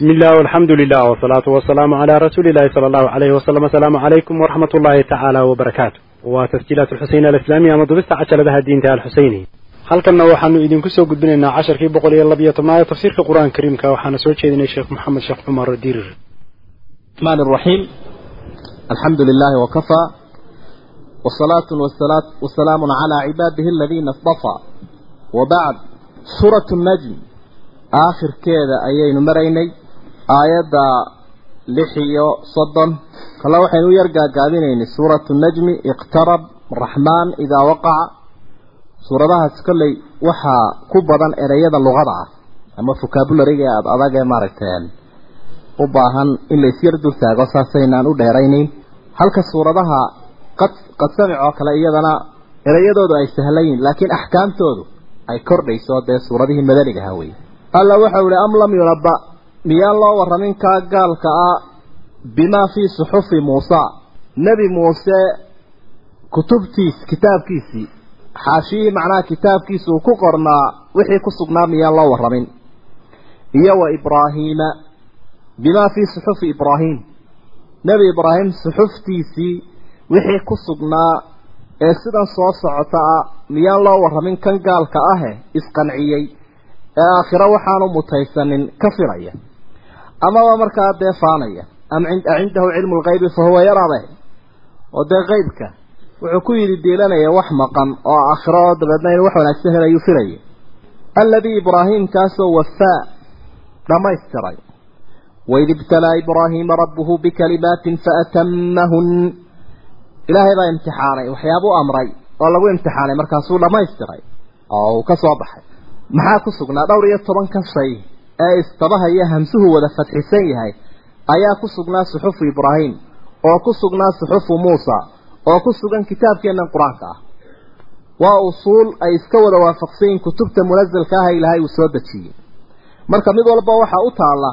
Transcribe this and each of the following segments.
بسم الله والحمد لله والصلاة والسلام على رسول الله صلى الله عليه وسلم السلام عليكم ورحمة الله تعالى وبركاته وتسجيلات الحسين الإسلامية مضبست عشر لها الدين تعالى الحسيني halkanna waxaanu idinku soo gudbinaynaa casharkii boqol iyo labiyo tobnaad tafsiirka qur-aanka kariimka waxaana soo jeedinay sheekh maxamed sheekh cumar dirir الرحمن الرحيم الحمد لله وكفى والصلاة والسلام, والسلام على عباده الذين اصطفى وبعد سورة النجم آخر كذا أيين مريني aayadda lix iyo soddon. Kale waxaynu u yar gaagaabinaynay suuratu najmi iqtarab raxmaan idaa waqaca. Suuradahaas kolley waxaa ku badan ereyada luqada ah ama vocabulariga aada adag ee maaragtay u baahan in la isyar dultaago saasaynaan u dheeraynayn halka suuradaha qad qad samic oo kale iyadana ereyadoodu ay sahlan yihiin laakiin axkaamtoodu ay kordhayso dee suuradihii madanigaha ah weye alla waxau ihi am lam yunaba miyaan loo warramin kaa gaalka ah bimaa fii suxufi muusa? Nebi muuse kutubtiis kitaabkiisii xaashiyihii macnaha kitaabkiisa uu ku qornaa wixii ku sugnaa miyaan loo warramin? Iyo wa ibraahiima bimaa fii suxufi ibraahim. Nebi ibraahim suxuftiisii wixii ku sugnaa ee sidan soo socota ah miyaan loo warramin kan gaalka ahe isqanciyey ee aakhiro waxaanu mutaysanin ka filaya amaba markaa dee faanaya. Am cindahu cilmu lgaybi fa huwa yarabe oo dee qeybka wuxuu ku yidhi diilanaya wax maqan oo aakhiro oo dabeedna inuu wax wanaagsan helayuu filaya alladii ibraahiimkaasoo wafaa dhammaystiray. Waid ibtalaa ibraahiima rabbuhu bikalimaatin faatamahun ilaahay baa imtixaanay waxyaabuu amray oo lagu imtixaanay markaasuu dhammaystiray. Oo uu ka soo baxay. Maxaa ku sugnaa? Dhowr iyo tobanka shay ee istabahaya hamsuhu wada fadxisan yahay ayaa ku sugnaa suxufu ibraahim oo ku sugnaa suxufu muusa oo ku sugan kitaabkeennan qur'aanka ah. Waa usuul ay iska wada waafaqsan kutubta munasalka ah ilaahay uu soo dejiyey. Marka mid walba waxaa u taalla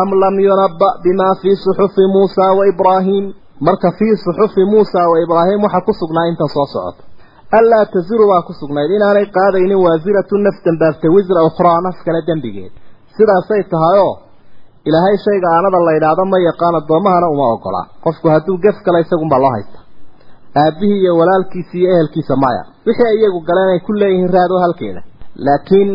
am lam yunabba bimaa fii suxufi muusa wa ibraahim? Marka fii suxufi muusa wa ibraahim waxaa ku sugnaa intan soo socota. Allaa taziru baa ku sugnayd inaanay qaadaynin waasiratu naf dambaabtay wisra ukhraa naf kale dembigeed sidaasay tahayoo ilaahay shayga aanada la yidhaahdo ma yaqaan addoommahana uma ogola. Qofku hadduu gef kale isagunbaa loo haysta. Aabihii iyo walaalkiisa iyo ehelkiisa maya. Wixii iyagu galeen ay ku leeyihiin raado halkeeda. Laakiin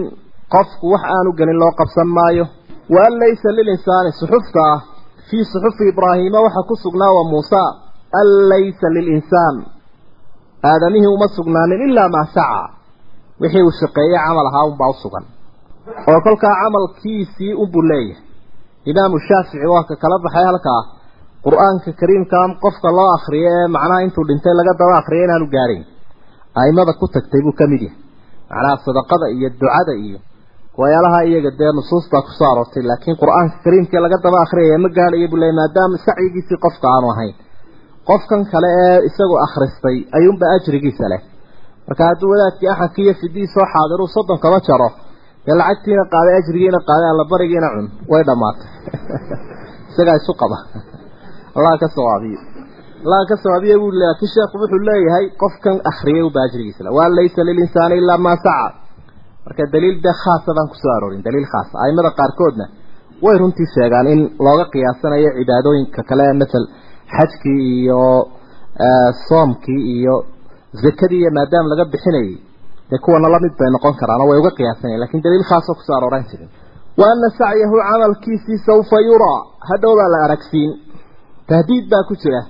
qofku wax aanu gelin loo qabsan maayo. Wa an laysa lilinsaani suxufta ah. Fii suxufi ibraahiima waxaa ku sugnaa wa muusa. An laysa lilinsaan aadamihii uma sugnaanin ilaa maa saca. Wixii uu shaqeeyey camal ahaa unbaa u sugan oo kolkaa camalkiisii unbuu leeyahay. Imaamu shaafici waa ka kala baxay halkaa. Qur'aanka kariimka qofka loo akriyo ee macnaha intuu dhintay laga daba akriyo inaanu gaadhayn aimada ku tagtay buu ka mid yahay. Macnaha sadaqada iyo ducada iyo wayaalaha iyaga dee nusuustaa ku soo aroortay. Laakiin qur'aanka kariimkii laga daba akriyaya ma gaadhayo buu leey maadaama sacyigiisii qofka aanu ahayn. Qofkan kale ee isagu akhristay ayuunba ajrigiisa leh. Marka hadduu wadaadkii axadkii iyo fidii soo xaadiru soddon kaba jaro dee lacagtiina qaaday ajrigiina qaaday allabarigiina cun. Way dhammaatay. Isagaa isu qaba. Allah ka sawaabiyo allah ka sawaabiyo buu laakiin sheekhu wuxuu leeyahay qofkan akhriyay u baajrigiisa la waa laysa lilinsaani ilaa maa saca. Marka daliil de khaasa baan ku soo aroorin daliil khaasa. Aimada qaarkoodna way runtii sheegaan in looga qiyaasanayo cibaadooyinka kale matal xajkii iyo soomkii iyo zakadii iyo maadaama laga bixinayay dee kuwana la mid bay noqon karaan way uga qiyaasanayan laakiin daliil khaasoo ku soo arooran jirin. Wa ana sacyahu camalkiisii sawfa yuraa hadhowbaa la aragsiin. Tahdiid baa ku jira.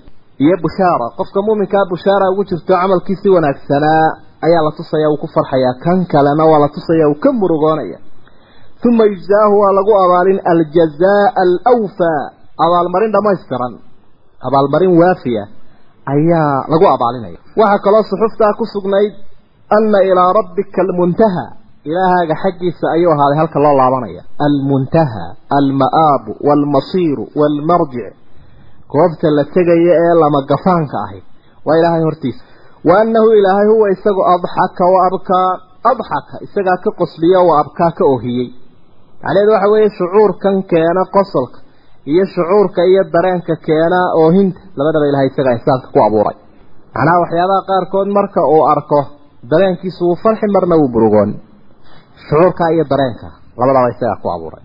Iyo bushaara qofka muuminkaa bushaara ugu jirto camalkiisii wanaagsanaa ayaa la tusaya uu ku farxayaa. Kan kalena waa la tusaya uu ka murugoonaya. Uma yujzaahu waa lagu abaalin aljazaa alwfaa abaalmarin dhammaystiran. Abaalmarin waafiya ayaa lagu abaalinaya waxaa kaloo suxuftaa ku sugnayd anna ilaa rabbika almuntaha ilaahaaga xaggiisa ayuu ahaaday halka loo laabanaya. Almuntaha alma'aabu waalmasiiru waalmarjic goobta la tegaya ee lama gafaanka ahi. Waa ilaahay hortiisa. Wa annahu ilaahay huwa isagu adxaka wa abkaa adxaka isagaa ka qosliyo wa abkaa ka ohiyey. Macnaheedu waxa weeye shucuurkan keena qosolka iyo shucuurka iyo dareenka keena oohinta. Labadaba ilahay isagaa insaanka ku abuuray. Macnaha waxyaabaha qaarkood marka uu arko dareenkiisu wuu farxi marna wuu burugoon. Shucuurka iyo dareenka labadaba isagaa ku abuuray.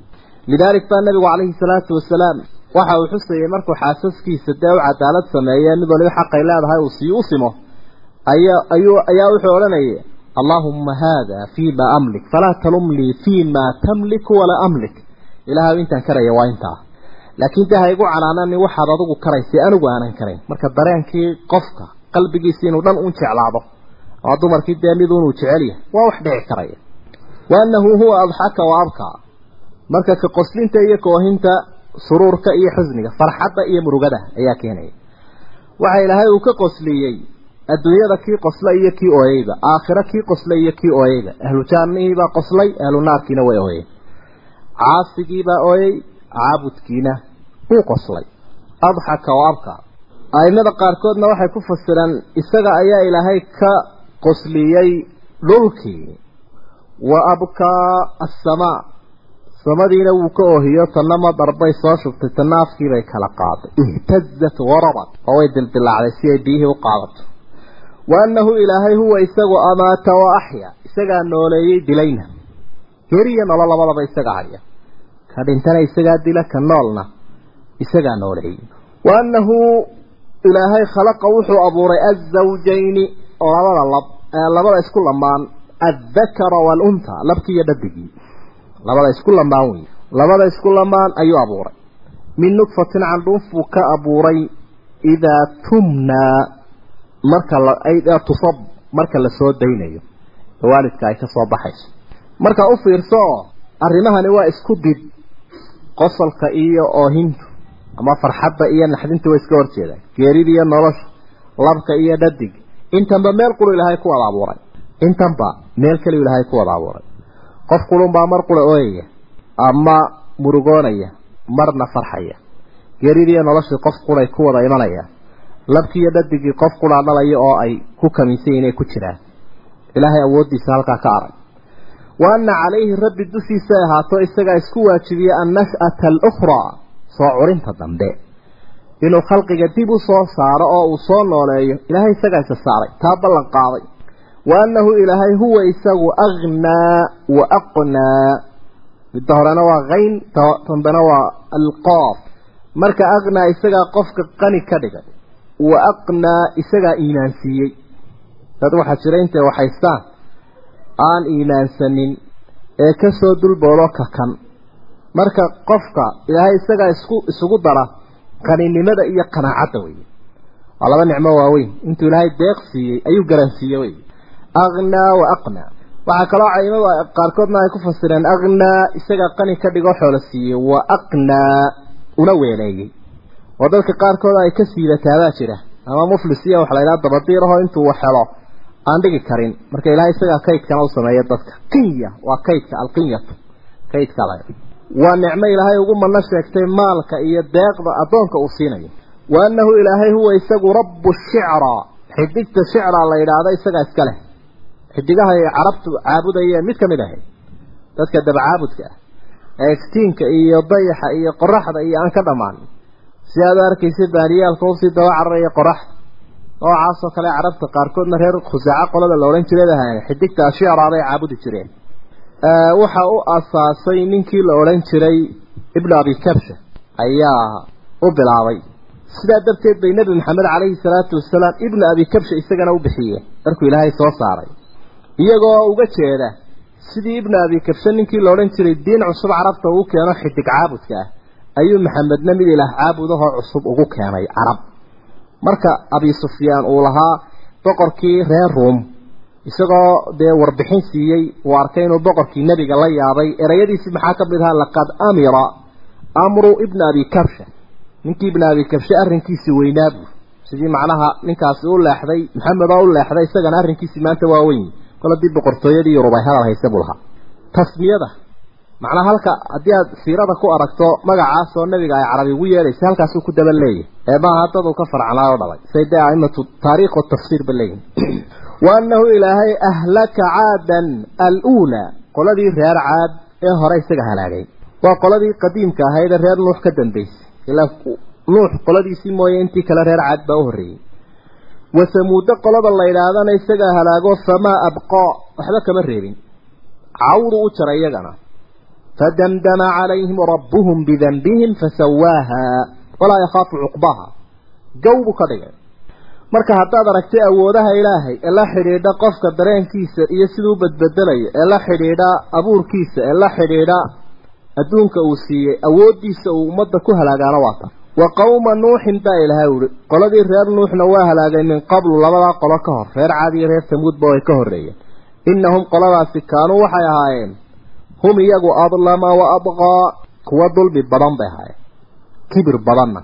Lidaalik baa nabigu calayhi salaatu wasalaam waxa uu xusayay markuu xaasaskiisa dee u cadaalad sameeye mid waliba xaqay leedahay uu sii u simo. Ayaa ayuu ayaa wuxuu odhanayay allaahumma haada fii ma amlik falaa talum lii fii ma tamliku walaa amlik. Ilaahay intaan karaya waa intaa. Laakiin dee ha igu canaanani waxaad adigu karaysay anigu aanan karayn. Marka dareenkii qofka qalbigiisa inuu dhan un jeclaado ama dumarkii dee mid unuu jecel yahay. Waa wax dhici karaya wa annahu huwa adxaka wa abkaa marka ka qoslinta iyo koohinta suruurka iyo xusniga farxadda iyo murugada ayaa keenaya waxa ilaahay uu ka qosliyey adduunyada kii qosla iyo kii ooyeyba aakhiro kii qoslay iyo kii ooyeyba ahlu jaannihiibaa qoslay ahlu naarkiina way ooyeen caasigiibaa ooyey caabudkiina wuu qoslay. Adxaka wa abkaa aimada qaarkoodna waxay ku fasireen isaga ayaa ilaahay ka qosliyey dhulkii wa abkaa assamaa samadiina wuu ka oohiyo tanna madar bay soo shubtay tanna afkiibay kala qaaday ihtazat warabat oo way dildilaacday si ay biyihii u qaadato. Wa annahu ilaahay huwa isagu amaata wa axya isagaa nooleeyey dilayna. Geriya nolo labadaba isaga haya. Ka dhintana isagaa dila ka noolna isagaa nooleeyey. Wa annahu ilaahay khalaqa wuxuu abuuray azawjayni labada lab labada isku lamaan addakara waalunta labkii iyo dhadigii. Labada isku lamaan wey labada isku lamaan ayuu abuuray. Min nudfatin candhuuf buu ka abuuray idaa tumnaa marka la tusab marka la soo daynayo. Waalidka ay ka soo baxayso. Marka u fiirso arrimahani waa isku dib qosolka iyo oohintu ama farxadda iyo naxdinta way iska horjeedaan geerida iyo nolosha labka iyo dhadig intanba meel qulu ilaahay ku wada abuuray intanba meel kaliu ilaahay ku wada abuuray qof qulunbaa mar qura ooyaya ama murugoonaya marna farxaya. Geeridiiyo noloshii qof quray ku wada imanaya. Labkiiyo dhadigii qof quraa dhalaya oo ay ku kamisan inay ku jiraan. Ilaahay awooddiisa halkaa ka arag wa anna calayhi rabbi dushiisa ahaato isagaa isku waajibiye annash'ata alukhraa soo curinta dambe inuu khalqiga dib u soo saaro oo uu soo nooleeyo ilaahay isagaa isa saaray taa ballan qaaday. Wa annahu ilaahay huwa isagu aghnaa wa aqnaa midda horena waa hayn dambena waa alqaaf. Marka aghnaa isagaa qofka qani ka dhigay wa aqnaa isagaa iimaansiiyey dad waxaa jira intay waxaystaan aan iimaansanin ee ka soo dulboolo kakan marka qofka ilaahay isagaa isku isugu dara qaninimada iyo qanaacadda wey waa laba nicmo waaweyn. Intuu ilaahay deeq siiyey ayuu garansiiyey wey aghnaa wa aqnaa waxaa kaloo caimada qaarkoodna ay ku fasireen aghnaa isagaa qani ka dhigoo xoolo siiyey. Wa aqnaa una weeleeyey oo dadka qaarkood ay ka siidataabaa jira. Ama muflis iyo waxa la yidhaha dabadiirahoo intuu wax helo aan dhigi karin. Marka ilaahay isagaa kaydkana u sameeya dadka. Qinya waa kaydka alqinyatu kaydka la waa nicmo ilaahay ugu manno sheegtay maalka iyo deeqda addoonka uu siinayo wa annahu ilaahay huwa isagu rabbu shicraa xidigta shicraa la yidhaahda isagaa iska leh. Xidigaha ay carabtu caabudayeen mid ka mid ahayd dadka dabacaabudka ah. Ee iftiinka iyo dayaxa iyo qoraxda iyo aan ka dhammaan. Si aad u arkaysa baaniyaalka u sii daba cararaya qoraxda noocaasoo kale carabta qaarkoodna reer khusaaco qolada la odhan jiray ahayn xidigta ashicraa bay caabudi jireen waxa u asaasay ninkii la odhan jiray ibnu abi kabsha ayaa u bilaabay. Sidaa darteed bay nebi maxamed calayhi salaatu wasalaam ibnu abi kabsha isagana u bixiyeen. Markuu ilaahay soo saaray. Iyagoo uga jeeda sidii ibnu abi kabsha ninkii la odhan jiray diin cusub carabta uu keeno xidig caabudka ah ayuu maxamedna mid ilaah caabudahoo cusub ugu keenay carab. Marka abi sufyaan uu lahaa boqorkii reer ruum isagoo dee warbixin siiyey uu arkay inuu boqorkii nebiga la yaabay erayadiisii maxaa ka mid ahaa laqad amira amru ibna abi kabsha ninkii ibna abi kabshe arrinkiisii weynaa buu. Sidii macnaha ninkaasi u leexday maxamed oo u leexday isagana arrinkiisii maanta waa weyn. Kol haddii boqortooyadii yurub ay hadal haysa buu lahaa. Tasmiyada. Macnaha halka haddii aad siirada ku aragto magacaas oo nabiga ay carabi ugu yeedhaysa halkaasuu ku daba leeyahy ee maaha dad uu ka farcanaa oo dhalay. Say dee aimatu taariikh watafsiir ba leeyihiin wa annahu ilaahay ahlaka caadan aluulaa qoladii reer caad ee hore isaga halaagay waa qoladii qadiimka ahayd ee reer nuux ka dambaysay ilaa nuux qoladiisii mooye intii kale reer caad baa u horreeyey wasamuudo qolada la yidhaahdana isagaa halaago famaa abqaa waxba kama reebin cawdu u jaray iyagana fadamdama calayhim rabbuhum bidanbihim fasawaaha walaa yakhaafu cuqbaha gow buu ka dhigay marka haddaad aragtay awoodaha ilaahay ee la xidhiidha qofka dareenkiisa iyo siduu badbedelayo ee la xidhiidha abuurkiisa ee la xidhiidha adduunka uu siiyey awooddiisa uu ummadda ku halaagaana waa ta wa qowma nuuxin baa ilahay uhi qoladii reer nuuxna waa halaagay min qablu labadaa qolo ka hor reer caad iyo reer tamuudba way ka horreeyeen. Innahum qoladaasi kaanuu waxay ahaayeen hum iyagu adlama wa abqaa kuwa dulmi badan bay ahaayeen kibir badanna.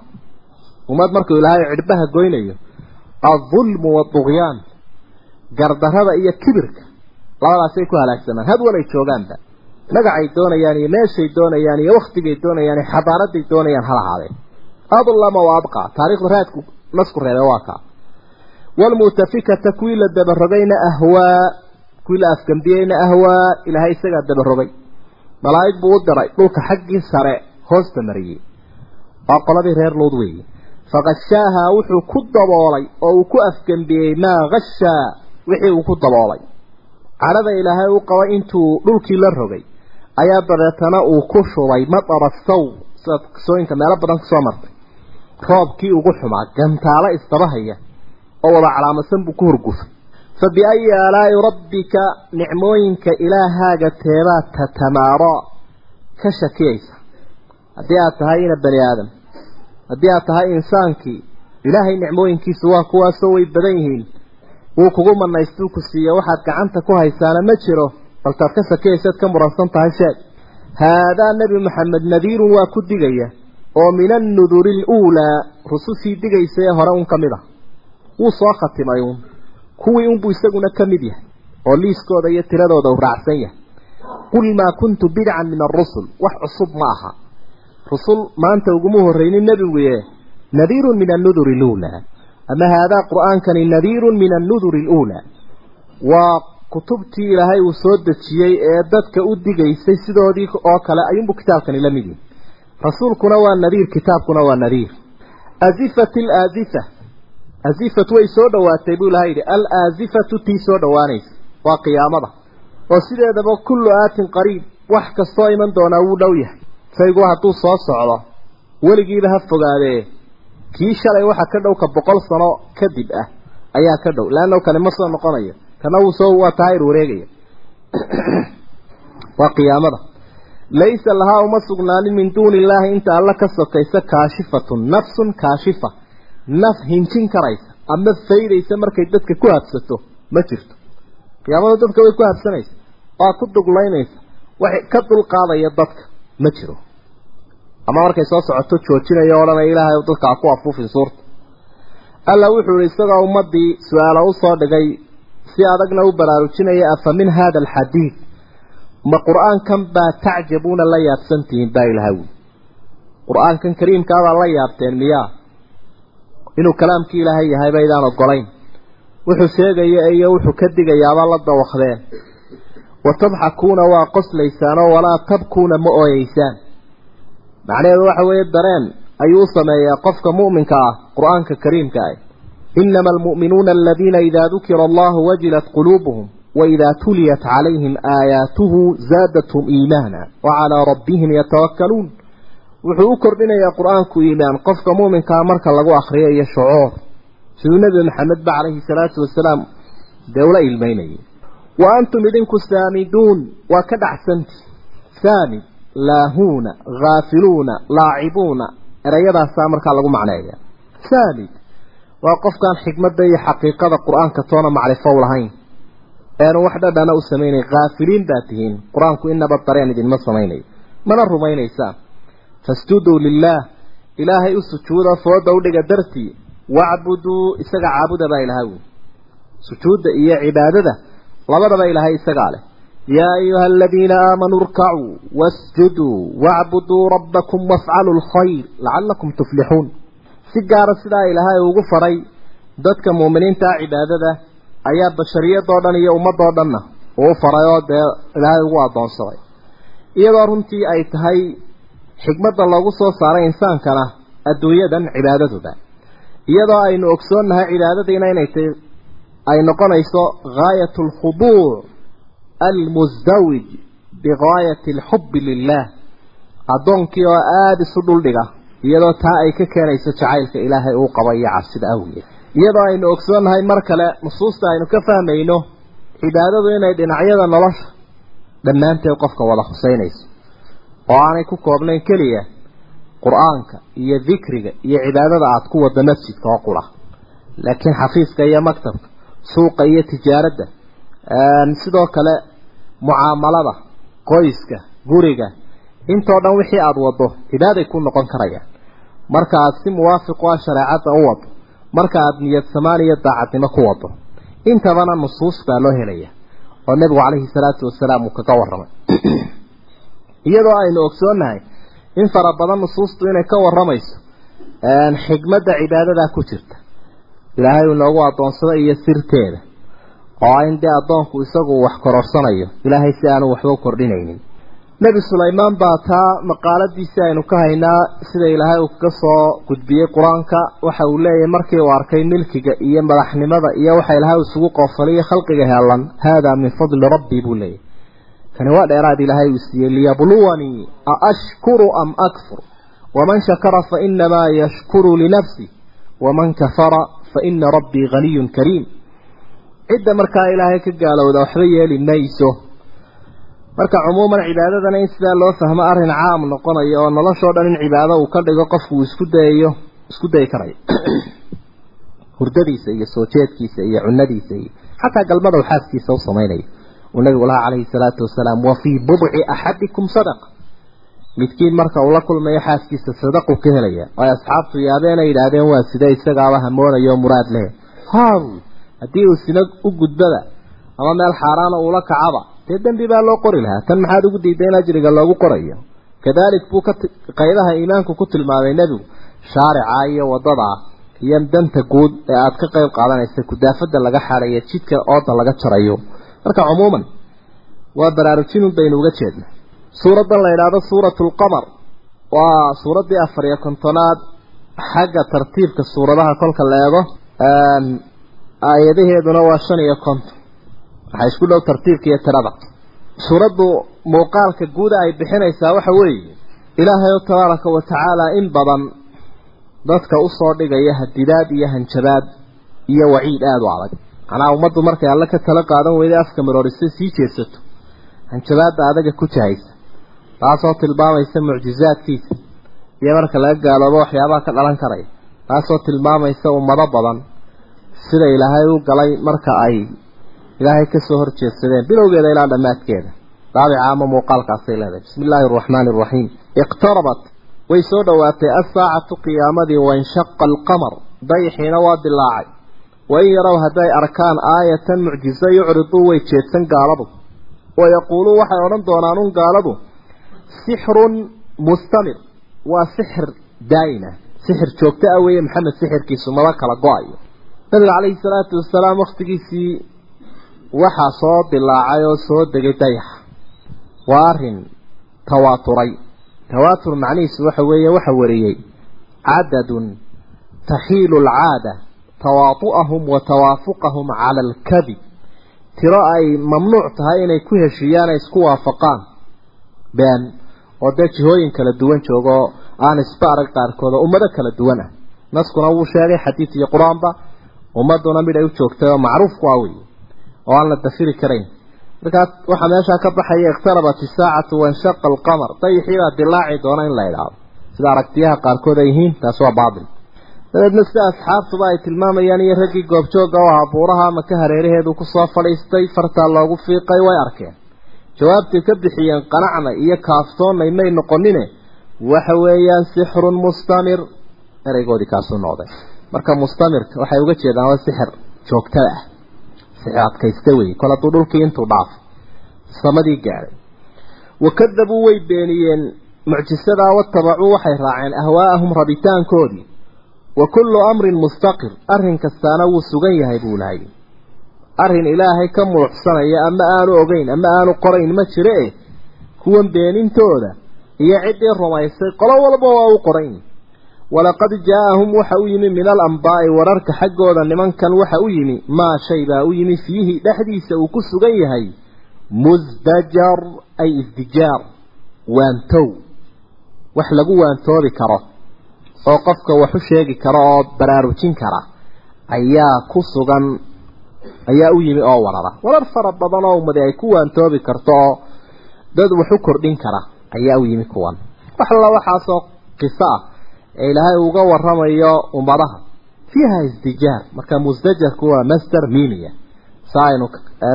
Ummad markuu ilaahay cidhbaha goynayo aldulmu waadugyaan gardarrada iyo kibirka. labadaasay ku halaagsamaan. Had walay joogaanba magacay doonayaan iyo meeshay doonayaan iyo waktigay doonayaan iyo xadaaraday doonayaan ha lahaadeen adlama wa abqaa taariikhda raadku nasku reebay waa kaa waalmu'tafikata kuwii la dabarogayna ahwaa kuwii la afgambiyeyna ahwaa ilaahay isagaa dabarogay malaa'ig buu u diray dhulka xaggii sare hoosta mariyey. Waa qoladii reer luud weeye faqashaahaa wuxuu ku daboolay oo uu ku afgambiyey maa hashaa wixii uu ku daboolay. Cadhada ilaahay u qabay intuu dhulkii la rogay ayaa dabeetana uu ku shubay matara saw sidaad qisooyinka meelo badan ku soo martay. Roobkii ugu xumaa gantaalo isdabahaya oo wada calaamadsan buu ku horgufay. Fa biayi aalaa'i rabbika nicmooyinka ilaahaaga teebaad tatamaaro ka shakiyaysa. Haddii aad tahay ina bani aadam haddii aad tahay insaankii ilaahay nicmooyinkiisu waa kuwaasoo way badan yihiin. Wuu kugu manaystuu ku siiye waxaad gacanta ku haysaana ma jiro baltaad ka sakiyaysaad ka muransan tahay sheeg. Haadaa nebi maxamed nadiirun waa ku digaya oo min annuduri aluulaa rusushii digaysa ee hore un ka mid ah. Wuu soo khatimay uun. Kuwii unbuu isaguna ka mid yahay oo liiskooda iyo tiradooda uu raacsan yahay. Qul maa kuntu bidcan min arusul wax cusub ma aha rusul maanta uguma horreynin nebiguye nadiirun min annuduri aluulaa ama haadaa qur'aankani nadiirun min annuduri aluulaa waa kutubtii ilaahay uu soo dejiyey ee dadka u digaysay sidoodii oo kale ayuunbuu kitaabkani la mid yihi rasuulkuna waa nadiir kitaabkuna waa nadiir. Azifat alaazifa azifat way soo dhowaatay buu ilahay yidhi alaazifatu tii soo dhowaanaysa. Waa qiyaamada. Oo sideedaba kullu aatin qariib wax kastoo iman doonaa wuu dhow yahay shaygu hadduu soo socdo weligiiba ha fogaadee. Kii shalay waxa ka dhow ka boqol sano kadib ah ayaa ka dhow. Leanna kale ma soo noqonayo. Kana wuu soo waa taayir wareegaya. Waa qiyaamada. Laysa lahaa uma sugnaanin min duuni illaahi inta alla ka sokaysa kaashifatun nafsun kaashifa. Naf hinjin karaysa ama faydaysa markay dadka ku habsato ma jirto. Qiyaamada dadka way ku habsanaysa waa ku duglaynaysa wax ka dulqaadaya dadka ma jiro. Ama markay soo socoto joojinaya odhanaya ilaahay dadka ha ku afuufin suurta. Alla wuxuu yihi isagoo ummadii su'aalo u soo dhigay si adagna u baraarujinaya afa min hada alxadiid ma qur'aankan baa tacjabuuna la yaabsantihiin baa ilaha wi qur'aankan kariimkaabaa la yaabteen miyaa? Inuu kalaamkii ilaahay yahay baydaan ogolayn wuxuu sheegaya iyo wuxuu ka digayaaba la dawakdeen wa tadxakuuna waa qoslaysaanoo walaa tabkuuna ma ooyeysaan macnaheedu waxa weeye dareen ayuu sameeyaa qofka mu'minka ah qur'aanka kariimka ah. Inama almu'minuuna aladiina idaa dukira allahu wajilat quluubuhum waidaa tuliyat calayhim aayaatuhu zaadathum iimaana wacalaa rabbihim yatawakkaluun. Wuxuu u kordhinayaa qur'aanku iimaan qofka mu'minkaa marka lagu akriyo iyo shucuur siduu nebi maxamed ba calayhi salaatu wasalaam dee ula ilmeynayay wa antum idinku saamiduun waa ka dhacsanti. Saamid laahuuna haafiluuna laacibuuna. Erayadaasaa markaa lagu macneeya saamid waa qofkaan xikmadda iyo xaqiiqada qur'aanka toona macrifo u lahayn. Eanu wax dhadhana u samaynay haafiliin baa tihiin. Qur'aanku inaba dareen idinma samaynayo mana rumaynaysaan fasjuduu lilaah ilaahay u sujuuda fooda udhiga dartii. Wacbuduu isaga caabuda baa ilaha wi sujuudda iyo cibaadada labadaba ilaahay isagaa leh. Yaa ayuha aladiina aamanuu irkacuu wasjuduu wacbuduu rabbakum wafcaluu lkhayr lacalakum tuflixuun. Si gaara sidaa ilaahay ugu faray dadka muuminiinta ah cibaadada ayaa bashariyadoo dhan iyo ummadoo dhanna uu faray oo dee ilaahay ugu addoonsaday. Iyadoo runtii ay tahay xikmadda loogu soo saaray insaankana adduunyadan cibaadaduba iyadoo aynu ogsoonnahay cibaadadiina inay tahy ay noqonayso gaayat alkhuduuc almusdawij bigaayati alxubbi lilaah addoonkii oo aada isu dhuldhiga iyadoo taa ay ka keenayso jacaylka ilaahay uu qaba iyo cabsida awgeed. Iyadoo aynu ogsoonnahay mar kale nusuusta aynu ka fahmayno cibaadadu inay dhinacyada nolosha dhammaanteed qofka wada huseynayso oo aanay ku koobnayn keliya qur'aanka iyo dikriga iyo cibaadada aada ku wada masjidka oo qura laakiin xafiiska iyo maktabka suuqa iyo tijaaradda. Sidoo kale mucaamalada qoyska guriga intoo dhan wixii aada wado cibaaday ku noqon karayaan. Marka aada si muwaafiq u shareecadda u wado marka aada niyad samaan iyo daacadnimo ku wado intabana nusuus baa loo helaya oo nebigu calayhi salaatu wasalaam uu kaga warramay. Iyadoo aynu ogsoonnahay in fara badan nusuustu inay ka warramayso xikmadda cibaadadaa ku jirta ilaahay uu inoogu addoonsado iyo sirteeda. Oo in dee addoonku isagu wax kororsanayo ilaahay si aanu waxba u kordhinaynin. Nebi sulaymaan baa taa maqaaladiisii aynu ka haynaa sida ilaahay uu kaga soo gudbiyey qur'aanka. Waxa uu leeyahay markii uu arkay milkiga iyo madaxnimada iyo waxa ilaahay isugu qoofaliyo khalqiga heelan haadaa min fadli rabbii buu leeyahy kani waa dheeraad ilaahay uu siiyey liyabluwanii a ashkuru am akfur? Waman shakara fa inamaa yashkuru linafsi waman kafara fa ina rabbii haniyun kariim cidda markaa ilaahay ka gaalowda waxba yeeli mayso. Marka cumuuman cibaadadana in sidaa loo fahmo arrin caam noqonayo oo noloshoo dhan in cibaado uu ka dhigo qofku uu isku dayayo isku dayi karayo hurdadiisa iyo soo jeedkiisa iyo cunadiisa iyo xataa galmada xaaskiisa u samaynayo. Uu nabigu lahaa calayhi salaatu wasalaam wa fii budci axadikum sadaqa midkiin marka uu la kulmayo xaaskiisa sadaqu ka helaya. Ay asxaabtu yaabeena yidhaahdeen waa sida isagaaba hamoonayo muraad leh. Haaw haddii uu sina u gudbada ama meel xaaraana uula kacaba dee dembi baa loo qori lahaa. Tan maxaad ugu diiday in ajriga loogu qorayo? Kadalik buu ka qaydaha iimaanku ku tilmaamay nebigu shaarica iyo waddada iyo danta guud ee aada ka qayb qaadanaysa kudaafada laga xaadayo jidka ooda laga jarayo. Marka cumuuman waa baraarujinun baynu uga jeedna suuraddan la yidhaahdo suuratu lqamar waa suuraddii afar iyo kontonaad xagga tartiibka suuradaha kolka la eego aayadaheeduna waa shan iyo konton waxaa isku dhow tartiibka iyo tirada. Suuraddu muuqaalka guuda ay bixinaysaa waxa weeye ilaahay oo tabaaraka wa tacaala in badan dadka u soo dhigaya hadidaad iyo hanjabaad iyo waciid aada u adag. Macnaha ummaddu markay alle ka tala qaadan weyda afka maroorisa sii jeesato. Hanjabaadda adaga ku jahaysa taasoo tilmaamaysa mucjizaadkiisa. Iyo marka laga gaaloobo waxyaabaha ka dhalan karaya taasoo tilmaamaysa ummado badan. Sida ilaahay u galay marka ay ilaahay ka soo horjeedsadeen. Bilowgeeda ilaa dhammaadkeeda. Raabica ama muuqaalkaasay leedahay. Bismi illaahi araxmaani araxiim iqtarabat. Way soo dhowaatay assaacatu qiyaamadii wanshaqa alqamar. Dayixiina waa dilaacay wain yarow hadday arkaan aayatan mucjizo yucriduu way jeedsan gaaladu. Wayaquuluu waxay odhan doonaan un gaaladu sixrun mustamir. Waa sixir daa'ima. Sixir joogto ah weeye maxamed sixirkiisu maba kala go'ayo. Nabiga calayhi salaatu wasalaam wakhtigiisii waxaa soo dilaacay oo soo degay dayaxa waa arrin tawaaturay tawaatur macnihiisu waxa weeye waxa wariyey. Cadadun taxiilu alcaada tawaatu'ahum wa tawaafuqahum cala alkadib tiro oo dee jihooyin kala duwan joogo oo aan isba arag qaarkood oo ummado kala duwan ah naskuna wuu sheegay xadiid iyo qur'aanba ummaduna mid ay u joogtay oo macruuf ku ah wey oo aan la dafiri karayn. Markaas waxaa meeshaa ka baxaya iqtarabat isaacatu wanshaqa alqamar dayixiibaa dilaaci doona in la idhaahdo sida aragtiyaha qaarkood ay yihiin taas waa baatil. Dabeedna sida asxaabtuba ay tilmaamayaan iyo raggii goobjooga oo ahaa buuraha maka hareeraheedu ku soo fadhiistay fartaa loogu fiiqay way arkeen jawaabtay ka bixiyeen qanacna iyo kaaftoonnay may noqonine waxa weeyaan sixrun mustamir. Ereygoodii kaasuu noqday. Marka mustamirka waxay uga jeedaan waa sixir joogtada ah. Sixir adkaysta weeye. Kol hadduu dhulkii intuu dhaafay samadii gaadhay wakadabuu way beeniyeen mucjisadaa watabacuu waxay raaceen ahwaa'ahum rabitaankoodii. Wa kullu amrin mustaqir. Arrin kastaana wuu sugan yahay buu lahay arrin ilaahay ka muuxsanaya ama aanu ogeyn ama aanu qorayn ma jire. Kuwan beenintooda iyo ciddii rumaysay qolo walba waa u qorayn. Walaqad jaa-ahum waxa u yimi min alambaa'i wararka xaggooda nimankan waxa u yimi maa shay baa u yimi fiihi dhexdiisa uu ku sugan yahay. Musdajar ay isdijaar waantow. Wax lagu waantoobi karo oo qofka wax u sheegi karo oo baraarujin kara ayaa ku sugan ayaa u yimi oo warara. Warar fara badan oo ummadi ay ku waantoobi karto oo dad wax u kordhin kara ayaa u yimi kuwan. Wax alla waxaasoo qiso ah ee ilaahay uga waramayo ummadaha. Fiiha isdijaar. Marka musdajarku waa master mimiya saa aynu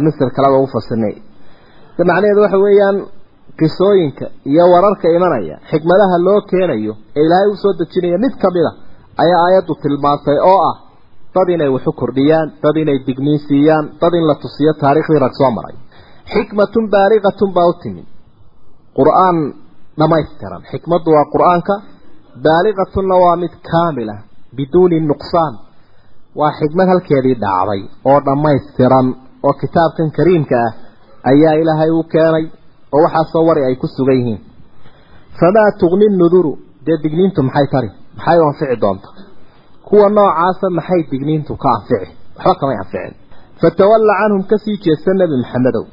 master kaleba u fasirnay. Macnaheedu waxa weeyaan qisooyinka iyo wararka imanaya xikmadaha loo keenayo ee ilaahay u soo dejinaya mid ka mid a ayaa aayaddu tilmaantay oo ah dad inay wax u kordhiyaan dad inay digniin siiyaan dad in la tusiyo taariikhdii rag soo maray. Xikmatun baaligatun baa u timid. Qur'aan dhamaystiran xikmaddu waa qur'aanka baaligatunna waa mid kaamila biduuni nuqsaan. Waa xikmad halkeedii dhacday oo dhammaystiran oo kitaabkan kariimka ah ayaa ilaahay u keenay oo waxaasoo wari ay ku sugan yihiin. Famaa tugni nuduru. Dee digniintu maxay tari? Maxay u anfici doonta kuwa noocaasa maxay digniintu ka anfici? Waxba kamay anficin. Fatawalla canhum ka sii jeesta nebi maxamedow.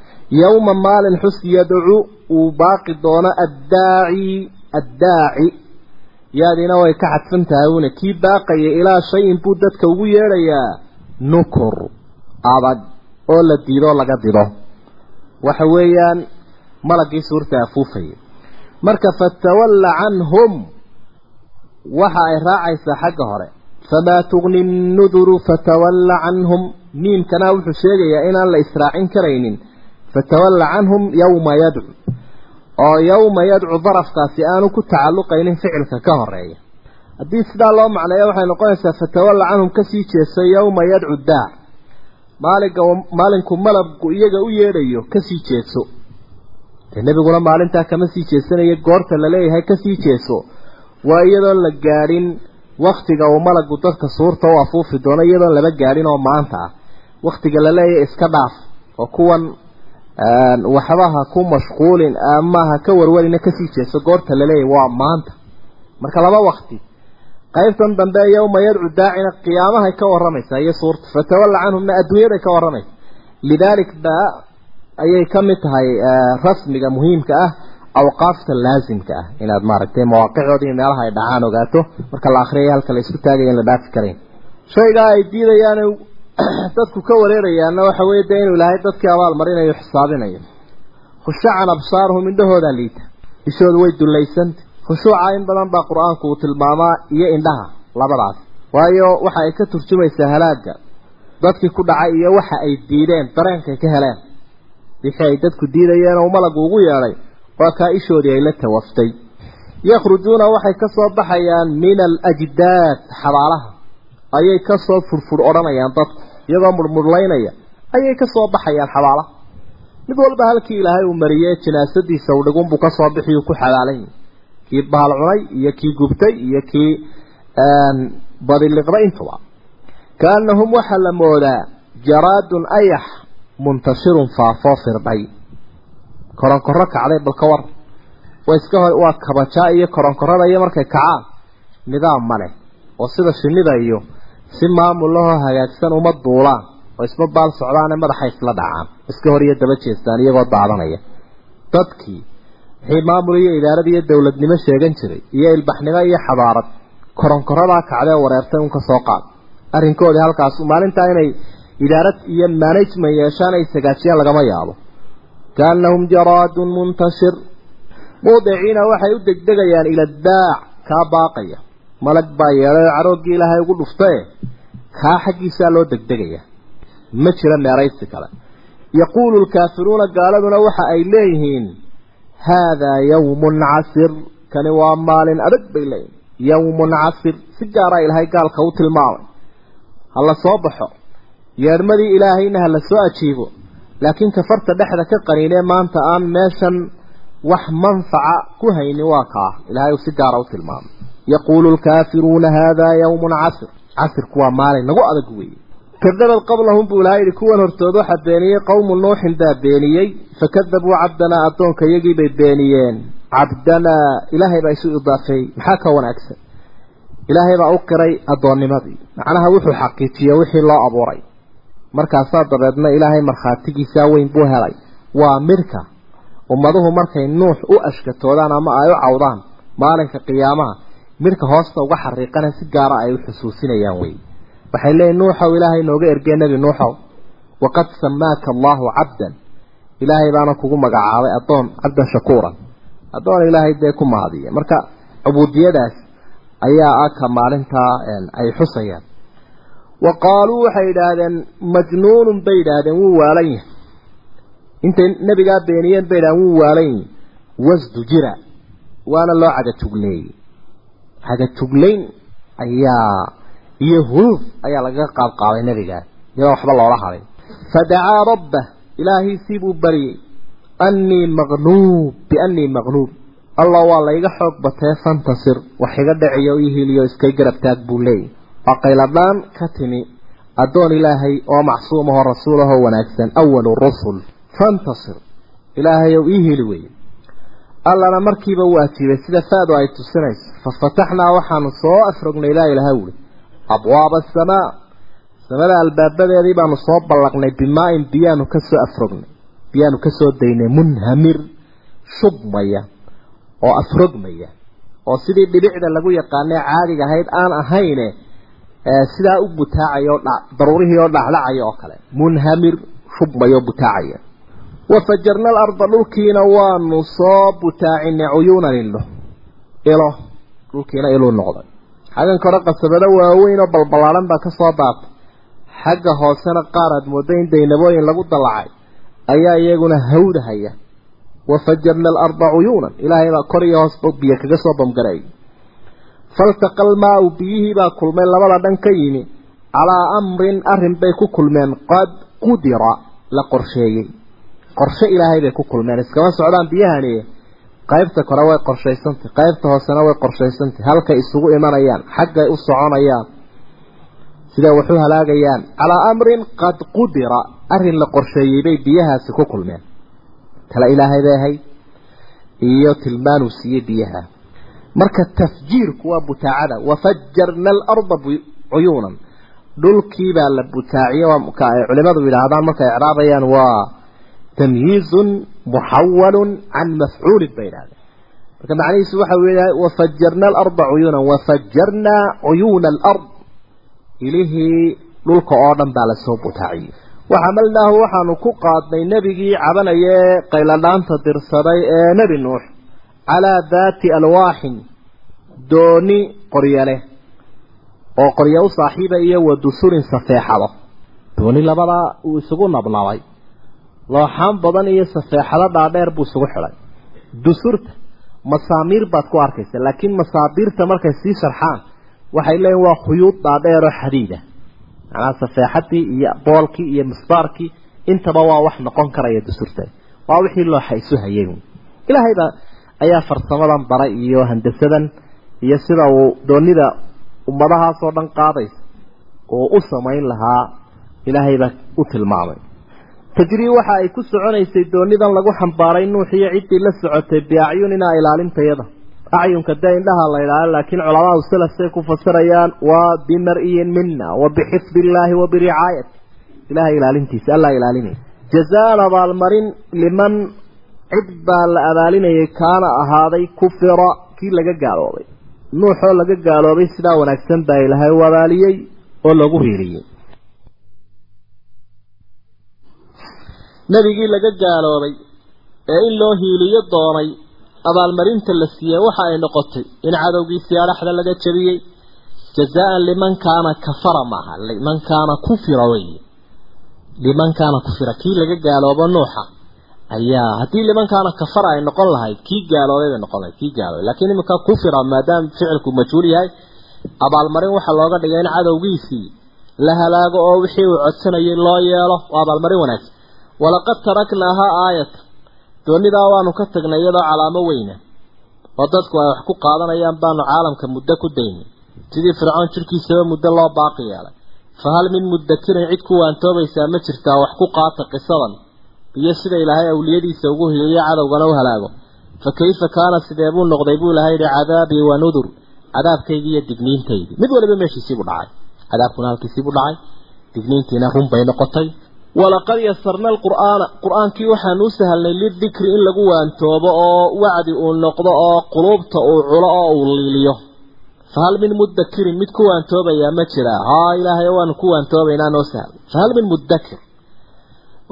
Yowma maalin xus yadcu uu baaqi doono addaaci addaaci. Yaadina way ka xadfan tahay una kii baaqaya ilaa shayin buu dadka ugu yeedhayaa. Nukur adag oo la diidoo laga dido waxa weeyaan malagii suurta afuufaya marka fatawalla canhum waxa ay raacaysaa xagga hore famaa tugni nnuduru fatawalla canhum miimkana wuxuu sheegayaa inaan la israacin karaynin fatawalla canhum yowma yadcu oo yowma yadcu darafkaasi aanu ku tacalluqaynin ficilka ka horreeya haddii sidaa loo macneeyo waxay noqonaysaa fatawalla canhum ka sii jeeso yowma yadcu daa maalinka maalinku malabku iyaga u yeedhayo ka sii jeeso dee nebiguna maalintaa kama sii jeesanayo goorta la leeyahay ka sii jeeso waa iyadoon la gaadhin waktiga uu malagu dadka suurta u afuufi doono iyadoon laba gaadhin oo maanta ah. Waktiga la leeyahay iska dhaaf oo kuwan waxbaha ku mashquulin ama ha ka warwarina ka sii jeeso goorta la leeyahay waa maanta. Marka laba wakti qaybtan dambe yowma yadcu daacina qiyaamahay ka waramaysaa iyo suurta fatawalla canhumna adduunyaday ka waramaysa lidaalik ba ayay ka mid tahay rasmiga muhiimka ah awqaafta laasimka ah inaad maaragtay mawaaqicdooda iyo meelaha ay dhacaan ogaato marka la akriyay halka la isku taagaya in la dhaafi karayn. Shaygaa ay diidayaan dadku ka wareerayaanna waxa weeye dee inuu ilaahay dadkii abaal marinayo xisaabinayo. Khushacan absaaruhum indhahoodaa liita. Ishoodu way dullaysanta khushuuca in badan baa qur'aanku uu tilmaamaa iyo indhaha labadaas. Waayo waxa ay ka turjumaysaa halaagga. Dadkii ku dhacay iyo waxa ay diideen dareenkay ka heleen. Wixii ay dadku diidayeen oo malagu ugu yeedhay waa kaa ishoodii ay la tawaftay. Yakhrujuuna waxay ka soo baxayaan min alajdaad xabaalaha. Ayay ka soo furfur odhanayaan dadku iyagoo murmurlaynaya ayay ka soo baxayaan xabaalaha. Mid walba halkii ilaahay uu mariyey janaasadiisa u dhigunbuu ka soo bixiyuu ku xabaalan yahi kii bahal cunay iyo kii gubtay iyo kii badiliqday intuba. Kaanahum waxaa la moodaa jaraadun ayax muntashirun faafoo firdhay koronkorro kacday bal ka war. Waa iska hor waa kabajaa iyo koronkorrada iyo markay kacaan. Nidaam ma leh. Oo sida shinnida iyo si maamulahoo hagaagsan uma duulaan. Oo isma baal socdaane madaxa isla dhacaan. Iska hor iyo daba jeestaan iyagoo daadanaya. Dadkii wixii maamul iyo idaarad iyo dowladnimo sheegan jiray iyo ilbaxnimo iyo xadaarad koronkoradaa kacdee wareertay un ka soo qaad. Arrinkoodii halkaas maalintaa inay idaarad iyo management yeeshaan ay sagaajiyaan lagama yaabo kaanahum jaraadun muntashir muudiciina waxay u degdegayaan ila daac kaa baaqaya malag baa yeelay oo carooggii ilaahay ugu dhuftae kaa xaggiisaa loo degdegaya ma jira meeraysi kale yaquulu lkaafiruuna gaaladuna waxa ay leeyihiin haadaa yawmun casir kani waa maalin adag bay leeyihiin yawmun casir si gaaraa ilaahay gaalka u tilmaamay ha la soo baxo yeedhmadii ilaahayna ha la soo ajiibo laakiin kafarta dhexda ka qaniinee maanta aan meeshan wax manfaca ku haynin waa kaa. Ilaahay uu si gaara u tilmaamay. Yaquulu lkaafiruuna haadaa yawmun casir casirku waa maalin nagu adag weeye. Kadabad qablahum buu ilahay yihi kuwan hortood waxaa beeniyey qowmu nuuxin baa beeniyey. Fakadabuu cabdanaa addoonka iyagii bay beeniyeen. Cabdanaa ilaahay baa isu idaafeeyey maxaa ka wanaagsan? Ilaahay baa u qiray addoonnimadii. Macnaha wuxuu xaqiijiyey wixii loo abuuray markaasaa dabeedna ilaahay markhaatigiisaa weyn buu helay. Waa midhka ummaduhu markay nuux u ashkatoodaan ama ay u cawdaan maalinka qiyaamaha midhka hoosta uga xariiqana si gaara ay u xusuusinayaan wey waxay leeyihiin nuuxow ilaahay nooga ergee nebi nuuxow. Waqad samaaka allahu cabdan. Ilaahay baana kugu magacaabay addoon cabdan shakuuran. Addoon ilaahay dee ku mahadiya. Marka cubuudiyadaas ayaa ah ka maalintaa ay xusayaan wa qaaluu waxay yidhaahdeen majnuunun bay yidhaahdeen wuu waalan yahay. Intay nebigaa beeniyeen bay yidhahdeen wuu waalan yahay. Wasdujira waana loo cagajugleeyey cagajuglayn ayaa iyo huluuf ayaa lagaga qaabqaabay nebigaa iyadoo waxba loola hadin fadacaa rabbah ilaahiisii buu baryey annii maqnuub biannii maqnuub allah waa layga xoog batee fantasir wax iga dhaciyo ii hiliyo iskay garab taag buu leeyay waa qayladhaan ka timi addoon ilaahay oo macsuum ahoo rasuul ahoo wanaagsan awalu rusul fantasir. Ilaahayow ii hili weye allana markiiba uu ajiibay sida faadu ay tusinayso. Fafataxnaa waxaanu soo afrognay laa ilaha wuli abwaaba asamaa samada albaabadeedii baanu soo ballaqnay bimaa-in biyaanu ka soo afrognay biyaanu ka soo daynay munhamir shubmaya oo afrogmaya oo sidii dhibicda lagu yaqaanay caadiga ahayd aan ahayne sidaa u butaacaya oo daruurihii oo dhacdhacaya oo kale. Munhamir shubmaya oo butaacaya wafajarna alarda dhulkiina waanu soo butaacinay cuyuunan ilo ilo dhulkiina iluu noqday. Xaggan kore qasabado waaweyn oo balbalaaran baa ka soo daatay. Xagga hoosena qaar aad moodo in daynabooyin lagu dallacay ayaa iyaguna hawdahaya wafajarna alarda cuyuunan. Ilaahay baa kor iyo hoosba biyo kaga soo bamgareeyay faltaqa almaau biyihii baa kulmay labada dhan ka yimi calaa amrin arrin bay ku kulmeen qad qudira la qorsheeyey qorshe ilaahay bay ku kulmeen iskama socdaan biyahani qaybta kore way qorshaysantay qaybta hoosena way qorshaysantay halkay isugu imanayaan xaggay u soconayaan siday waxu halaagayaan calaa amrin qad qudira arrin la qorsheeyey bay biyahaasi ku kulmeen tala ilaahay bay ahayd iyo tilmaanuu siiyey biyaha marka tafjiirku waa butaacada. Wafajarna alarda cuyuunan. Dhulkii baa la butaaciye ka ay culimadu yidhaahdaan markay icraabayaan waa tamyiizun muxawalun can mafcuulin bay yidhahdeen marka macnihiisu waxa weeyahay wafajarna alarda cuyuunan wafajarnaa cuyuuna alard. Ilihii dhulka oo dhan baa la soo butaaciyey waxamalnaahu waxaanu ku qaadnay nebigii cabanaya ee qayladhaanta dirsaday ee nebi nuux calaa daati alwaaxin dooni qoryo leh oo qoryo u saaxiiba iyo wa dusurin safeexado dooni labadaa uu isugu nabnabay looxaan badan iyo safeexado dhaadheer buu isugu xidhay dusurta masaamiir baad ku arkaysa laakiin masaabiirta markay sii sharxaan waxay leeyihiin waa khuyuud dhaadheer oo xadiida macnaha safeexadii iyo boolkii iyo misbaarkii intaba waa wax noqon karaya dusurta waa wixii looxa isu hayay ilaahay baa ayaa farsamadan baray iyo handasadan iyo sida uu doonida ummadahaasoo dhan qaadaysa oo u samayn lahaa ilaahay baa u tilmaamay. Tajrii waxa ay ku soconaysay doonidan lagu xambaaray nuux iyo ciddii la socotay biacyuninaa ilaalintayada acyunka dee indhaha la idhaaha laakiin culamaadu salafsay ku fasirayaan waa bimar-iyin mina wa bixifdi illaahi wa biricaayati ilahay ilaalintiisa allaa ilaalinaya jazaan abaalmarin liman cid baa la abaalinayay kaana ahaaday kufira kii laga gaaloobay nuuxoo laga gaaloobay sidaa wanaagsan baa ilaahay u abaaliyey oo lagu riiriyey nebigii laga gaaloobay ee in loo hiiliyo doonay abaalmarinta la siiyey waxa ay noqotay in cadowgiisii adhaxda laga jabiyey jazaan liman kaana kafara maaha liman kaana kufira wey liman kaana kufira kii laga gaaloobo nuuxa ayaa haddii liman kaana kafara ay noqon lahayd kii gaaloobay bay noqon lahayd kii gaaloobay laakiin iminka kufira maadaama ficilku majhuul yahay abaalmarin waxaa looga dhigay in cadowgiisii la halaago oo wixii uu codsanayay loo yeelo waa abaalmarin wanaagsan. Walaqad taraknaahaa aayata doonidaa waanu ka tagnay iyadoo calaamo weyna oo dadku ay wax ku qaadanayaan baanu caalamka muddo ku daynay. Sidii fircoon jirkiisaba muddo loo baaqi yeelay. Fa hal min mudakirin cid ku waantoobaysaa ma jirtaa wax ku qaata qisadan iyo sida ilaahay awliyadiisa ugu hiliyo cadowgana u halaago. Fa kayfa kaana sidee buu noqday buu ilahay yihi cadaabii wa nudur. Cadaabkaygii iyo digniintaydii mid waliba meeshiisiibuu dhacay. Cadaabkuna halkiisiibuu dhacay. Digniintiina run bay noqotay. Walaqad yasarna alqur'aana. Qur'aankii waxaanu u sahalnay lidikri in lagu waantoobo oo wacdi uu noqdo oo quluubta uu culo oo uu liiliyo. Fahal min mudakirin mid ku waantoobayaa ma jira. Haa ilaahay waanu ku waantoobaynaa noo sahal fahal min mudakir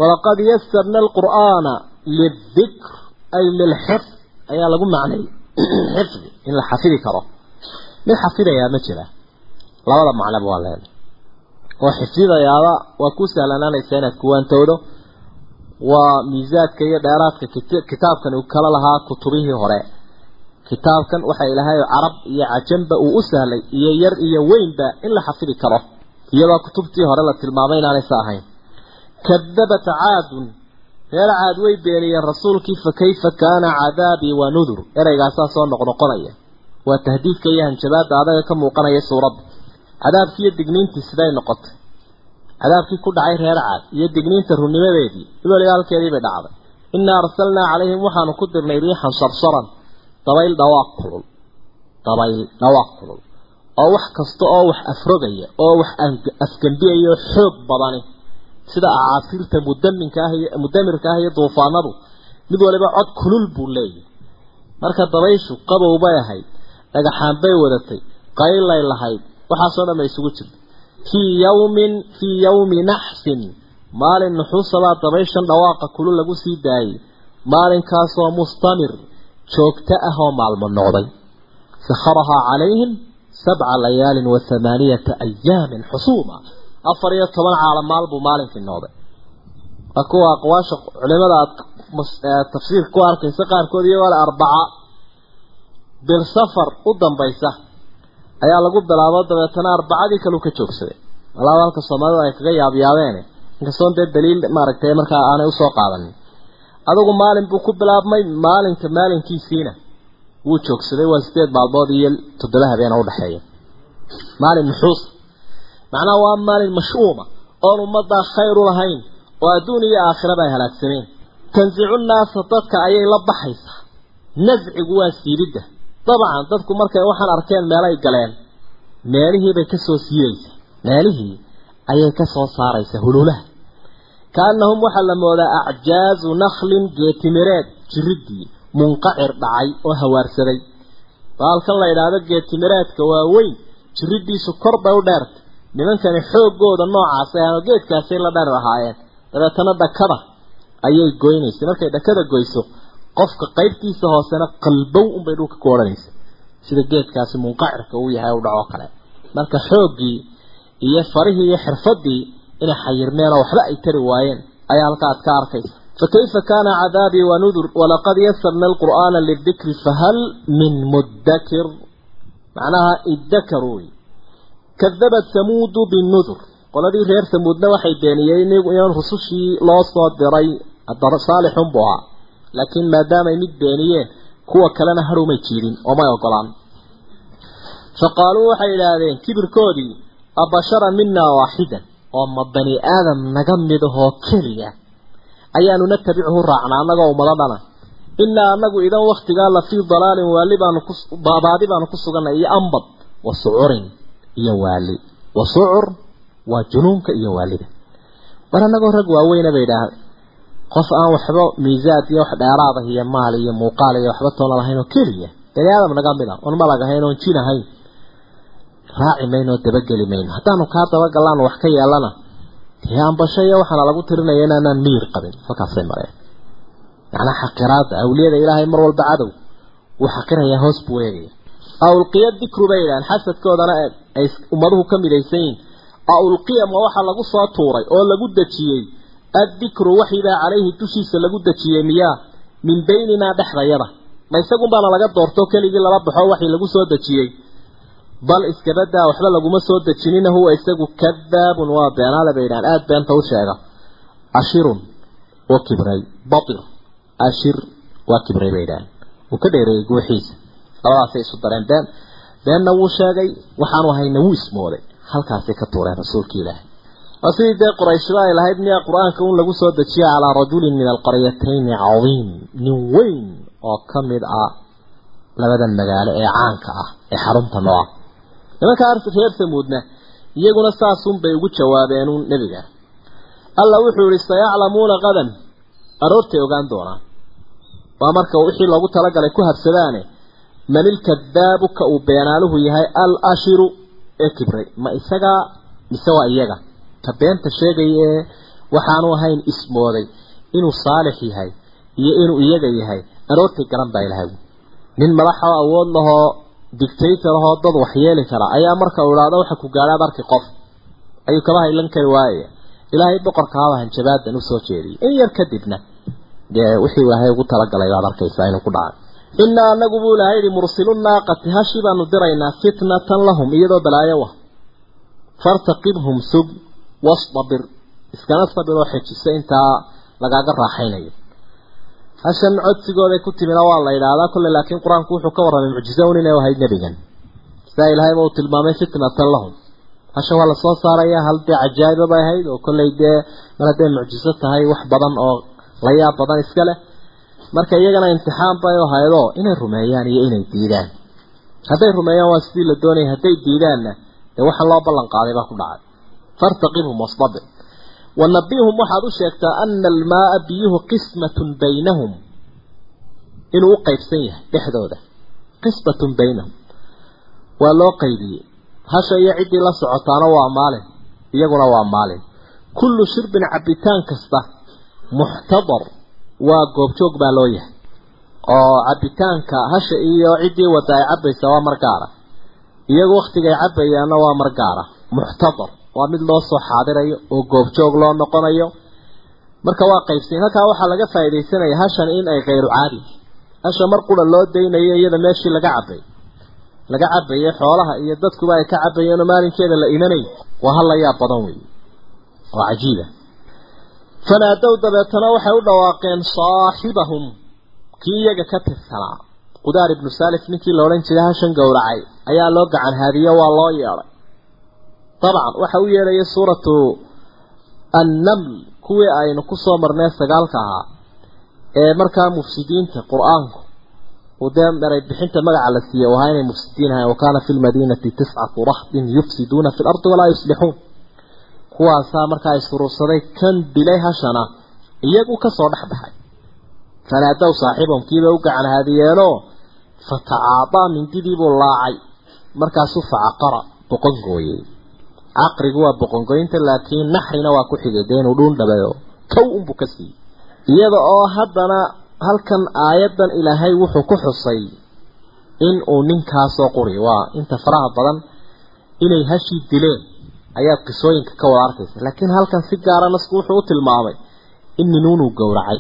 walaqad yasarna alqur'aana lidikr ay lilxifd ayaa lagu macnayay xifdi in la xafidi karo. Mid xafidayaa ma jira. Labada macnaba waa leedahay oo xifdidayaaba waa ku sahlanaanaysa inaad kuwaantowdo waa miisaadka iyo dheeraadka kitaabkan uu kala lahaa kutubihii hore. Kitaabkan waxa ilaahay carab iyo cajamba uu u sahlay iyo yar iyo weynba in la xafidi karo. Iyadoo kutubtii hore la tilmaamay inaanaysa ahayn kadabat caadun reer caad way beeniyeen rasuulkii fa kayfa kaana cadaabii wa nudur ereygaasaa soo noqnoqonaya waa tahdiidka iyo hanjabaadda adaga ka muuqanaya suuradda cadaabkii iyo digniintii siday noqotay cadaabkii ku dhacay reer caad iyo digniinta runnimadeedii weliba halkeedii bay dhacday innaa arsalnaa calayhim waxaanu ku dirnay riixan sarsaran dabayl dhawaaq kulul dabayl dhawaaq kulul oo wax kasta oo wax afrogaya oo wax afgambiyaya xoog badani sida acaasiirta mudaminka ah mudamirka ah iyo duufaanadu. Mid waliba cod kulul buu leeyahay. Marka dabayshu qabow bay ahayd dhagaxaan bay wadatay qaylay lahayd waxaasoo dhan ba isugu jirta fii yawmin fii yawmi naxsin maalin nuxuusabaa dabayshan dhawaaqa kulul lagu sii daayay. Maalinkaasoo mustamir joogto ah oo maalmo noqday. Sakharahaa calayhim sabca layaalin wa hamaaniyata ayaamin xusuuma afar iyo toban caalamaal buu maalinkii noqday waa kuwa aqwaasha culimada aad tafsiirka ku arkaysa qaarkood iyagoo le arbaca. Bil safar u dambaysa ayaa lagu bilaabo dabeetana arbacadii kaleu ka joogsaday. Walaaba halka soomaalida ay kaga yaabiyaabeene inkastoon dee daliil maaragtay markaa aanay u soo qaadanin adigu maalin buu ku bilaabmay maalinka maalinkiisiina wuu joogsaday. Waa sideed maalmood iyo toddoba habeen oo udhexeeya maalin nuxuus macnaha waa maalin mash'uuma oon ummaddaa khayr u lahayn oo adduun iyo aakhiraba ay halaagsameen tansicu nnaasa dadka ayay la baxaysaa. Nascigu waa siibidda dabcan dadku markay waxaan arkeen meelay galeen meelihiibay ka soo siidaysaa. Meelihii ayay ka soo saaraysaa hululaha kaannahum waxaa la moodaa acjaazu nakhlin geetimireed jiridii munqacir dhacay oo hawaarsaday. Baalkan la idhaahdo geetimireedka waa weyn jiridiisu kor bay u dheertay nimankani xooggooda noocaas ahaanoo geedkaasay la dheer lahaayeen dabeetana dhakada ayay goynaysay markay dhakada goyso qofka qaybtiisa hoosena qalbow unbay dhulka ku odhanaysa sida geedkaasi munqacirka uu yahay u dhacoo kale. Marka xooggii iyo farihii iyo xirfadii inay xayirmeen oo waxba ay tari waayeen ayaa halka aad ka arkaysa. Fakayfa kaana cadaabii wanudur walaqad yasarna alqur'aana lidikri fahal min mudakir macnaha idakaru wey kadabat samuudu binudur qoladii reer samuudna waxay beeniyeen in rusushii loo soo diray saalixun buu ahaa laakiin maadaamay mid beeniyeen kuwa kalena harumay jiidin oo may ogolaan faqaaluu waxay idhaahdeen kibirkoodii abashara minaa waaxidan oo ma bani aadam naga mid ahoo keliya ayaanu natabichu raacnaa annagoo umadadhana inaa anagu idan waktigaa la fii dalaalin waali baanu ku baadi baanu ku suganay iyo ambad wa sucurin iyo waali. Wa sucur waa junuunka iyo waalida. War annagoo rag waaweyna bay idhaahda qof aan waxba miisaad iyo wax dheeraada iyo maal iyo muuqaal iyo waxba toona lahayn oo keliya bani aadam naga mid a oon malag ahayn oon jin ahayn raaci mayno dabageli mayno. Haddaanu kaa dabagallaanu wax ka yeelana dee ambasho iyo waxaana lagu tirinaya inaanaan miyir qabin. Halkaasay mareen. Macnaa xaqiraada awliyada ilaahay mar walba cadow wuu xaqirayaa hoos buu eegaya awlqiya dikru bay idhahan xasadkoodana ay ummaduhu ka midaysan yihiin awlqiya ma waxa lagu soo tuuray oo lagu dejiyey. Addikru waxibaa calayhi dushiisa lagu dejiyey miyaa min bayninaa dhexdayada. Ma isagun baana laga doorto keligii lala baxo waxii lagu soo dejiyey. Bal iskabadaa waxba laguma soo dejinina huwa isagu kadaabun waa beenaale bay idhahan aada beenta u sheega. Ashirun waa kibray batir ashir waa kibray bay idhahan wuu ka dheereeyey guuxiisa. Labadaasay isu dareen been beenna wuu sheegay waxaanu hayna wuu ismooday. Halkaasay ka tuureen rasuulka ilaahay. Waa sidii dee qurayshba ay lahayd miyaa qur'aanka un lagu soo dejiya calaa rajulin min alqaryatayni cadiim nin weyn oo ka mid ah labadan magaalo ee caanka ah ee xarunta noo ah nimanka reer samuudna iyaguna saasun bay ugu jawaabeenuun nebiga. Alla wuxuu yihi sayaclamuuna qadan. Aroortay ogaan doonaan. Waa marka wixii loogu talagalay ku habsadaane man ilkadaabu ka uu beenaaluhu yahay al ashiru ee kibray. Ma isagaa mise waa iyaga? Ka beenta sheegaya ee waxaanu ahayn ismooday inuu saalix yahay iyo inuu iyaga yahay aroortay garan baa ilahay nin madaxoo awood lahoo dictator ahoo dad waxyeeli kara ayaa marka uu idhaahdo waxa ku gaadhaad arki qof. Ayuu kaba haylan kari waayaya ilaahay boqorkaaba hanjabaadan u soo jeediyay. In yar kadibna dee wixii ilaahay ugu talagalay baad arkaysaa inuu ku dhacay inaa anagu buu ilahay yihi mursilu naaqati hashi baanu diraynaa fitnatan lahum iyadoo balaayo ah fartaqibhum sug wastabir iskana sabir oo xejisa intaa lagaaga raaxaynayo. Hashan codsigooday ku timina waa la yidhaahdaa kolley laakiin qur'aanku wuxuu ka warramay mucjizo un inay ahayd nebigan. Sidaa ilaahayba uu tilmaamay fitnatan lahum. Hashan waa la soo saaraya hal dee cajaa'iba bay ahayd oo kolley dee mar hadday mucjiso tahay wax badan oo la yaab badan iska leh marka iyagana imtixaan bay ahaydoo inay rumeeyaan iyo inay diidaan. Hadday rumeeyaan waa sidii la doonayay. Hadday diidaanna dee waxaan loo ballan qaaday baa ku dhacay. Fartaqibhum wastabir wanabihum waxaad u sheegtaa ana almaaa biyuhu qismatun baynahum. Inuu u qaybsan yahay dhexdooda. Qismatun baynahum. Waa loo qaybiyey. Hasha iyo ciddii la socotaana waa maalin. Iyaguna waa maalin. Kullu shirbin cabitaan kasta muxtadar waa goobjoog baa loo yahay. Oo cabitaanka hasha iyo ciddii wada ay cabaysa waa mar gaara. Iyagu waktigay cabayaanna waa mar gaara. Muxtadar waa mid loo soo xaadirayo oo goobjoog loo noqonayo. Marka waa qaybsan halkaa waxaa laga faaidaysanaya hashan in ay kayru caadi. Hasha mar qura loo daynayo iyada meeshii laga cabay laga cabayay xoolaha iyo dadkuba ay ka cabayeen oo maalinkeeda la imanay. Waa hal la yaab badan wey oo cajiiba fanaadow dabeetana waxay u dhawaaqeen saaxibahum. Kii iyaga ka tirsanaa qudaar ibnu saalif ninkii la odhan jiray hashan gowracay. Ayaa loo gacan haadiyo waa loo yeedhay dabcan waxa u yeedhaya suuratu annaml kuwii aynu ku soo marnay sagaalka ahaa ee markaa mufsidiinta qur'aanku. Uu dee maray bixinta magaca la siiyey ahaa inay mufsidiin ahayn wakaana fi lmadiinati tiscatu rahdin yufsiduuna fi lardi walaa yuslixuun kuwaasaa markaa isfurursaday kan dilay hashana iyagu ka soo dhex baxay fanaadow saaxiibahum kiibay u gacan haadiyeenoo fatacaadaa mindidiibuu laacay. Markaasuu facaqara boqongooyey caqrigu waa boqongoynta laakiin naxrina waa ku xigay dee inuu dhuun dhabayo kow unbuu ka siiyey. Iyada oo haddana halkan aayaddan ilaahay wuxuu ku xusay in uu ninkaasoo quri. Waa inta faraha badan inay hashii dileen ayaad qisooyinka ka wada arkaysa. Laakiin halkan si gaara nasku wuxuu u tilmaamay in ninuunuu gowracay.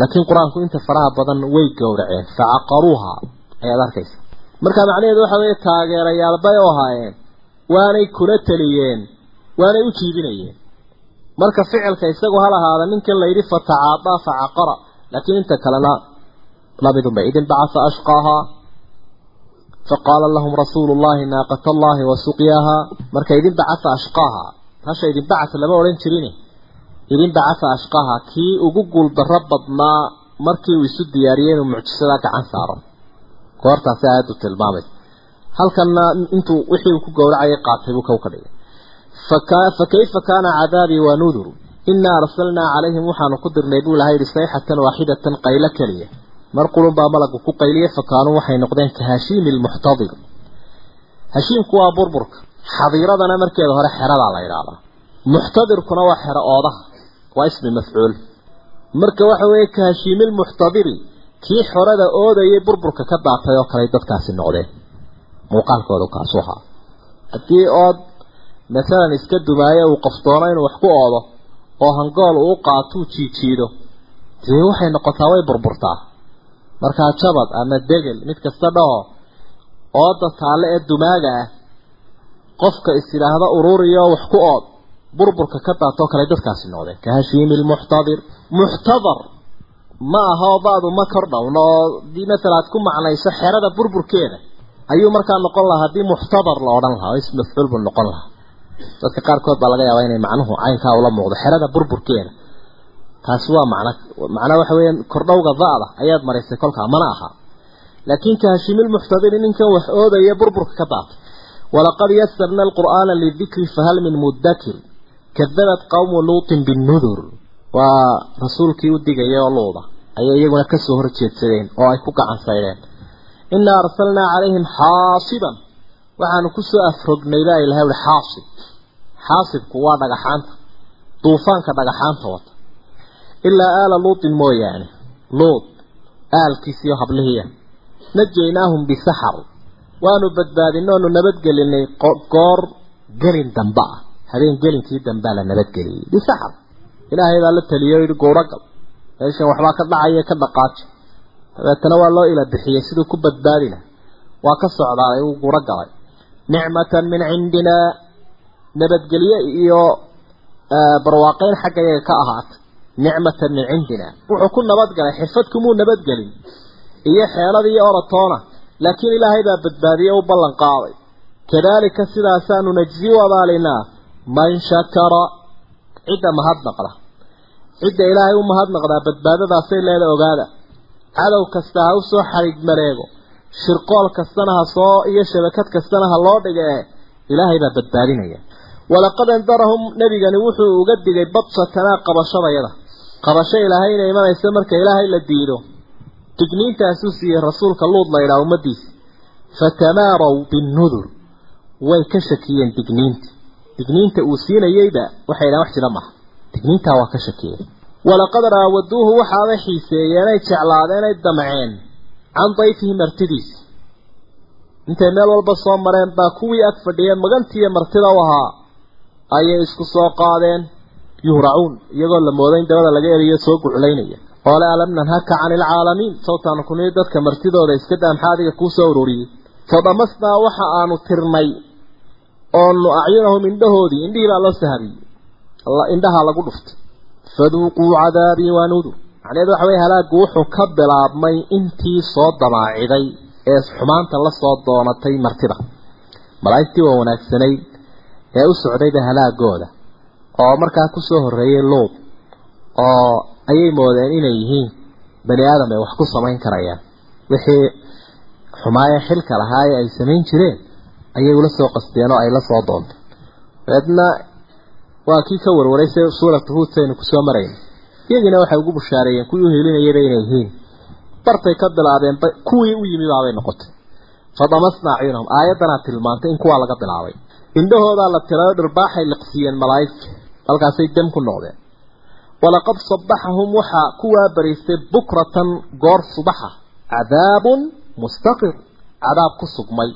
Laakiin qur'aanku inta faraha badan way gowraceen. Facaqaruuha ayaad arkaysa. Marka macnaheedu waxa weeye taageerayaal bay u ahaayeen. Waanay kula taliyeen. Waanay u jiibinayeen. Marka ficilka isagu hal ahaada ninkan layidhi fatacaadaa facaqara laakiin inta kalena lamidunba idin bacasa ashqaahaa faqaala lahum rasuulu llahi naaqata allahi wa suqyaaha marka idin bacasa ashqaaha hasha idin bacas lama odhan jirine idin bacasa ashqaaha kii ugu guuldarro badnaa markii uu isu diyaariyey inuu mucjisadaa gacan saaro goortaasi aayaddu tilmaamay halkanna intuu wixii uu ku gowracayay qaatay buu ka dhigay fa kayfa kaana cadaabii wa nuduru inaa arsalnaa calayhim waxaanu ku dirnay buu ilahay yihi sayxatan waaxidatan qaylo keliya mar qulun baa malagu ku qayliyay fa kaanuu waxay noqdeen ka hashiimi hashiimku waa burburka. Xadiiradana markeeda hore xeradaa la yidhaahdaa. Muxtadirkuna waa xero oodaha waa ismi mafcuul. Marka waxa weeye ka hashiimi lmuxtadiri kii xorada oodayay burburka ka daatay oo kale dadkaasi noqdeen. Muuqaalkooda kaasu ahaa haddii ood masalan iska dumaayo uu qaftoono inuu wax ku oodo oo hangool uu qaatuu jiijiido dee waxay noqotaa way burburtaa markaa jabad ama degel mid kasta dhaho ooda taalle ee dumaaga ah qofka is yidhaahda ururiyo wax ku ood burburka ka daatoo kale dadkaasi noqdeen ka hashiimi lmuxtadir muxtadar ma aha oo ba'du ma kor dhowno oo dii masala aad ku macnayso xerada burburkeeda ayuu markaa noqon lahaa. Haddii muxtadar la odhan lahaa oo ism mafcuul buu noqon lahaa. Dadka qaarkood baa laga yaabaa inay macnuhu caynkaa ula muuqdo. Xerada burburkeeda taasi waa macno macnaa waxa weeyaan kordhowga da'da ayaad maraysay kolkaa mana aha. Laakiin ka hashimil ninkan wax oodaya burburka ka daatay walaqad yasarna alqur'aana lidikri fahal min mudakir kadabat qawmu luutin binnudur waa rasuulkii u digaya oo luuda. Ayay iyaguna ka soo horjeedsadeen oo ay ku gacan saydheen innaa arsalnaa calayhim xaasiban. Waxaanu ku soo afrognay baa ilahay ui xaasib. Xaasibku waa dhagaxaanta. Duufaanka dhagaxaanta wata ilaa aala luutin mooyaane. Luud aalkiisiyo hablihiya najaynaahum bisaxar. Waanu badbaadinay oonu nabadgelinay goor gelin damba. Ah habeen gelinkii dambaa la nabadgeliyey. Bisaxar. Ilaahay baa la taliyo o yidhi gowragal meeshan waxbaa ka dhacaya ka dhaqaaji dabeetana waa loo ila bixiyey siduu ku badbaadi laha waa ka socdaaday uu guro galay nicmatan min cindinaa. Nabadgelye iyo barwaaqeyn xagga yaga ka ahaatay nicmatan min cindinaa wuxuu ku nabadgalay xirfad kumuu nabadgelin iyo xeelad iyo oratoona. Laakiin ilaahay baa badbaadiye u ballan qaaday. Kadaalika sidaasaanu najzi u abaalinaa. Man shakara. Cidda mahadnaqda cidda ilaahay u mahadnaqdaa badbaadadaasay leeda ogaada. Cadow kasta ha u soo xariig maleego shirqool kastana ha soo iyo shabakad kastana ha loo dhiga ee ilaahay baa badbaadinaya walaqad andarahum nebigani wuxuu uga digay badshatanaa qabashadayada qabasho ilaahay inay imanayso marka ilaahay la diido. Digniintaasuu siiyey rasuulka luud laydhaa ummadiisa fatamaaraw binnudur. Way ka shakiyeen digniinta digniinta uu siinayeyba waxay dhahan wax jira maha digniintaa waa ka shakiyeen. Walaqad raawaduuhu waxaabay xiiseeyeenay jeclaadeenay damceen can dayfihi martidiisa intay meel walba soo mareen baa kuwii ag fadhiyeen magantiiyo martida u ahaa ayay isku soo qaadeen. Yuhracuun iyagoo la mooday in dabada laga eriyo soo guclaynaya oole alam nanhaka cani ilcaalamiin sawtaanu kuniyo dadka martidooda iska daa maxaa adiga kuu soo ururiyey. Fadamasnaa waxa aanu tirnay oonu acyunahum indhahoodii indhihii baa loo sahabiyey indhahaa lagu dhuftay faduuquu cadaabii waa nudur macnaheedu waxa weye halaaggu wuxuu ka bilaabmay intii soo damaaciday ee xumaanta la soo doonatay martida. Malaa'igtii waa wanaagsanayd ee u socdayba halaagooda oo markaa ku soo horreeyey luub oo ayay moodeen inay yihiin bani aadam ay wax ku samayn karayaan. Wixii xumaaye xilka lahaaye ay samayn jireen ayay ula soo qasteen oo ay la soo doontay dabeedna waa kii ka warwaray se suuratu huud saynu ku soo marayna iyagiina waxay ugu bushaareeyeen kuwii u helinayaba inay yihiin. Bartay ka bilaabeen kuwii u yimi baabay noqotay. Fadamasna acyunahum aayaddanaa tilmaantay in kuwaa laga bilaabay indhahoodaa la tirayo dhirbaaxay liqsiiyeen malaa'igta halkaasay dam ku noqdeen. Walaqad sabaxahum waxaa kuwaa bariistay bukratan goor subaxa cadaabun mustaqir cadaab ku sugmay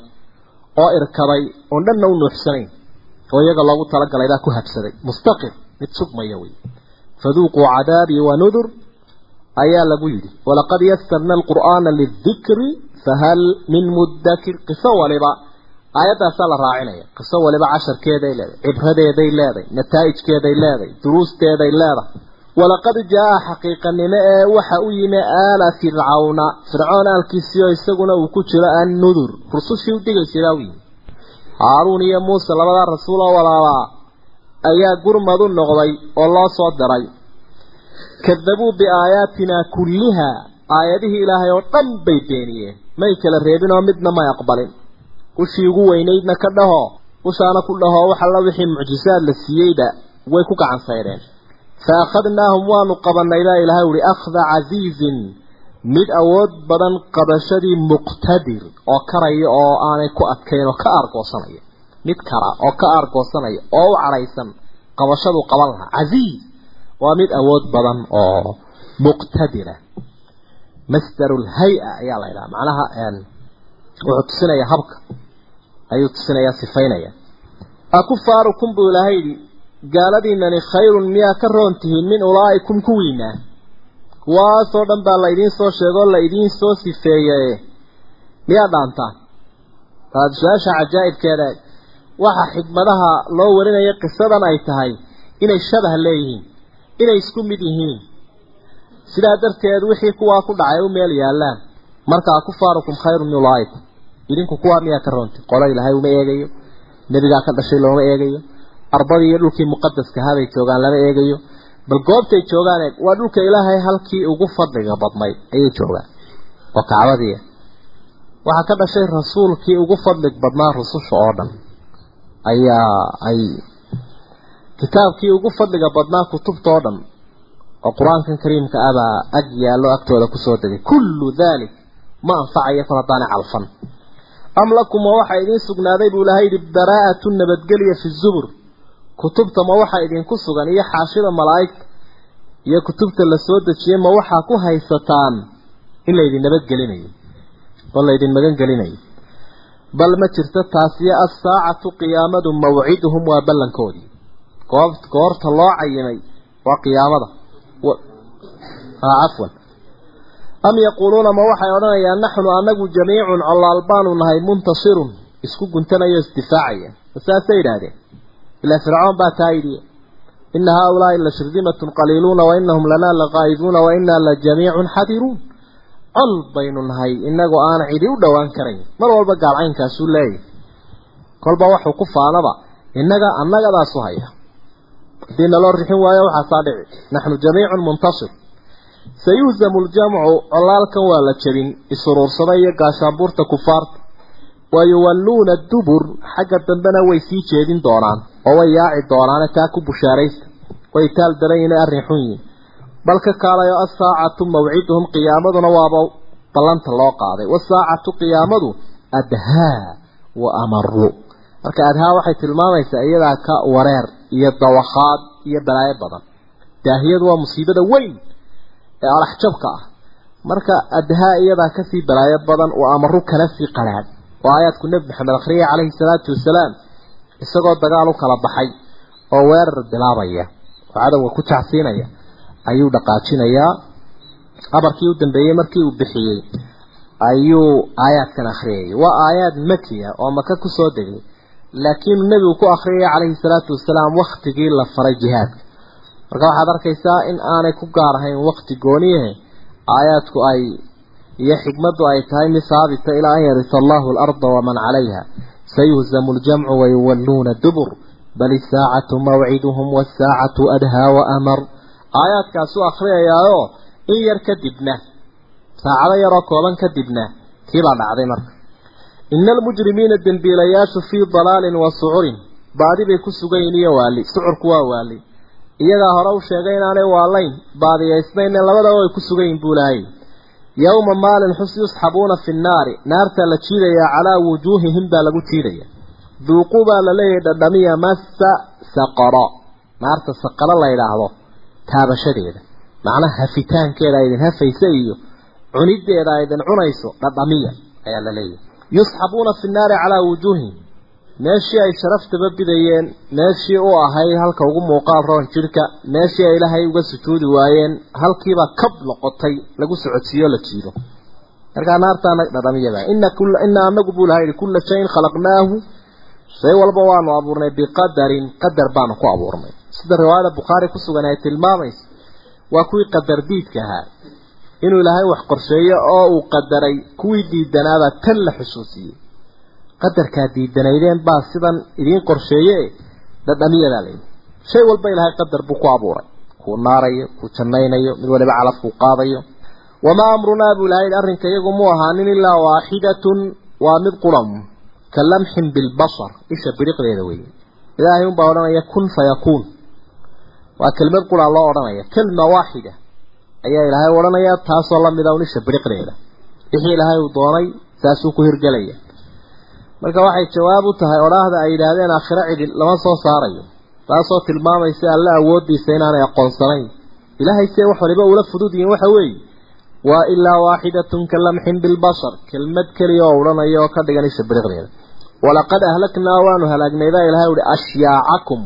oo irkaday oon dhanna u nuuxsanayn oo iyaga loogu talagalay baa ku habsaday. Mustaqir mid sugmaya wey faduuquu cadaabii wa ayaa lagu yidhi. Walaqad yasarna alqur'aana lidikri fahal min mudakir qiso waliba aayaddaasaa la raacinaya. Qiso waliba casharkeeday leedahay cibradeeday leedahay nataa'ijkeeday leedahay duruusteeday leedahay. Walaqad jaa xaqiiqanimo ee waxa u yimi aala fircawna fircoon aalkiisiio isaguna uu ku jiro annudur. Rusushii u digaysadaa u yimi. Haaruun iyo muuse labadaa rasuul oo walaalaa ayaa gurmad u noqday oo loo soo diray kadabuu biaayaatinaa kullihaa. Aayadihii ilaahay oo dhan bay beeniyeen. May kala reebin oo midna may aqbalin ushii ugu weynaydna ka dhaho ushaana ku dhaho wax alla wixii mucjisaad la siiyeyba way ku gacan saydheen fa akhadnaahum waanu qabanay baa ilaahay uhi akhda casiizin mid awood badan qabashadii muqtadir oo karaya oo aanay ku adkayn oo ka aargoosanaya mid kara oo ka aargoosanaya oo u cadhaysan qabashadu qaban lahaa. Casiiz waa mid awood badan oo muqtadira masdaru lhay-a ayaa la yidhaha. Macnaha wuxuu tusinayaa habka ayuu tusinayaa sifaynaya. Akufaarukum buu ilaahay yidhi gaaladiinani khayrun miyaa ka roon tihiin min ulaa'ikum kuwiinaa kuwaasoo dhan baa la idiin soo sheegoo la idiin soo sifeeye. Miyaa dhaantaan waad su'aasha cajaa'ibkeeda waxa xikmadaha loo warinaya qisadan ay tahay inay shabah leeyihiin inay isku mid yihiin. Sidaa darteed wixii kuwaa ku dhacay u meel yaallaan markaa kufaarukum khayrun min ulaa'ikum idinku kuwaa miyaa ka roonti? Qolo ilaahay uma eegayo. Nebigaa ka dhashay looma eegayo. Ardadii iyo dhulkii muqadaska habay joogaan lama eegayo. Bal goobtay joogaan eeg waa dhulka ilaahay halkii ugu fadliga badnayd ayay joogaan. Oo kacbadii waxaa ka dhashay rasuulkii ugu fadlig badnaa rususha oo dhan. Ayaa ay kitaabkii ugu fadliga badnaa kutubtoo dhan oo qur'aankan kariimka ah baa ag yaallo agtooda ku soo degay. Kullu daalik ma anfacayo kol haddaanay calfan am lakum ma waxaa idiin sugnaaday buu ilahay yidhi baraa'atu nabadgelya fi zubur. Kutubta ma waxaa idinku sugan iyo xaashida malaa'igta iyo kutubta la soo dejiyey ma waxaa ku haysataan in laydin nabadgelinayo oo laydin magan gelinayo bal ma jirto taasiyo assaacatu qiyaamadu mawciduhum waa ballankoodii. Goob goorta loo cayimay waa qiyaamada. Cafwan am yaquuluuna ma waxay odhanayaan naxnu anagu jamiicun colaal baanu nahay muntasirun. Isku guntanayo isdifaacaya. Saasay yidhaahdeen? Ilaa fircoon baa taa yidhi ina haaulaai la shirdimatun qaliiluuna wa inahum lanaa laqaa'iduuna wa inaa la jamiicun xadiruun. Col baynu nahay inagoo aan cidi u dhowaan karayn. Mar walba gaalcaynkaasuu leeyahy kolba waxuu ku faanaba innaga annagadaasu haya haddii naloo rixin waayo waxaasaa dhici naxnu jamiicun muntasir sayuhzamu ljamcu colaalkan waa la jebin isuruursada iyo gaashaanbuurta kufaarta wayuwalluuna dubur xagga dambena way sii jeedin doonaan oo way yaaci doonaane taa ku bushaaraysta. Way taal daran yihiin arrin xun yihiin bal ka kaalayo asaacatu mawciduhum qiyaamaduna waaba ballanta loo qaaday. Wasaacatu qiyaamadu adhaa wa amaru marka adhaa waxay tilmaamaysaa iyadaa ka wareer iyo dawakhaad iyo balaayo badan. Daahiyadu waa musiibada weyn ee alaxjabka ah. Marka adhaa iyadaa ka sii balaayo badan wa amaru kala sii qaraadh oo aayaadku nebi maxamed akhriya calayhi salaatu wasalaam isagoo dagaal u kala baxay oo weerar bilaabaya. Oo cadowga ku jacsiinaya ayuu dhaqaajinayaa. Amarkii u dambeeyey markii uu bixiyey ayuu aayaadkan akhriyayay waa aayaad makiya oo maka ku soo degay laakiin nebigu ku akhriyaya calayhi salaatu wasalaam waktigii la faray jihaadka marka waxaad arkaysaa in aanay ku gaar ahayn wakti gooniyahe aayaadku ay iyo xikmaddu ay tahay mid saabita ilaa an yarisa allahu alarda waman calayha. Sayuhzamu ljamcu wayuwalluuna dubur. Bal isaacatu mawciduhum wasaacatu adhaa wa amar. Aayaadkaasuu akhriyayaaoo in yar kadibna saacado yaroo kooban kadibna kiibaa dhacday marka. Ina almujrimiina dembiilayaashu fii dalaalin wa sucurin. Baadi bay ku sugan yihiin iyo waali sucurku waa waali iyagaa hore u sheegay inaanay waalayn baadiyaysnayn labadaba way ku sugan buu lahay yowma maalin xus yusxabuuna fi nnaari naartaa la jiidayaa calaa wujuuhihim baa lagu jiidaya. Duuquu baa la leeyahay dhadhamiya massa saqaro. Naarta saqaro la yidhaahdo taabashadeeda. Macnaha hafitaankeeda idin hafaysa iyo cunideeda idin cunayso dhadhamiya ayaa la leeyahay. Yusxabuuna fi nnaari calaa wujuuhihim meeshii ay sharaftaba bidayeen meeshii u ahayd halka ugu muuqaal roon jidhka meeshii ay ilaahay uga sujuudi waayeen halkiibaa kab noqotay lagu socodsiiyo la jiido markaa naartaana dhadhamiyada. Ina kulla ina anagu buu laha yidhi kulla shayin khalaqnaahu. Shay walba waanu abuurnay biqadarin qadar baanu ku abuurnay. Sida riwaayada bukhaari ku sugan ay tilmaamayso waa kuwii qadar diidka ahaa. Inuu ilaahay wax qorsheeyo oo uu qadaray kuwii diidanaabaa tan la xusuusiyey qadarkaa diidanaydeen baa sidan idiin qorsheeye dhadhamiyadaa layidhi shay walba ilaahay qadar buu ku abuuray. Kuu naarayo kuu jannaynayo mid waliba calafkuu qaadayo. Wamaa amrunaa buu ilahay arrinka iyagu mu ahaanin ilaa waaxidatun waa mid quram ka lamxin bilbasar isha biriqdeeda weeye. Ilaahay unbaa odhanaya kun fayakuun waa kelmad quraa loo odhanaya kelma waaxida. Ayaa ilaahay odhanaya taasoo lamida un isha biriqdeeda. Wixii ilaahay uu doonay saasuu ku hirgelaya marka waxay jawaab u tahay odhaahda ay yidhaahdeen aakhiro cidi lama soo saarayo. Taasoo tilmaamaysa alle awooddiisa inaanay aqoonsanayn. Ilaahay see wax waliba ula fudud yihiin waxa weeye. Waa ilaa waaxidatun ka lamxin bilbashar kelmad keliya oo odhanaya oo ka dhigan isha biriqdeeda. Walaqad ahlaknaa waanu halaagnay baa ilahay uhi ashyaacakum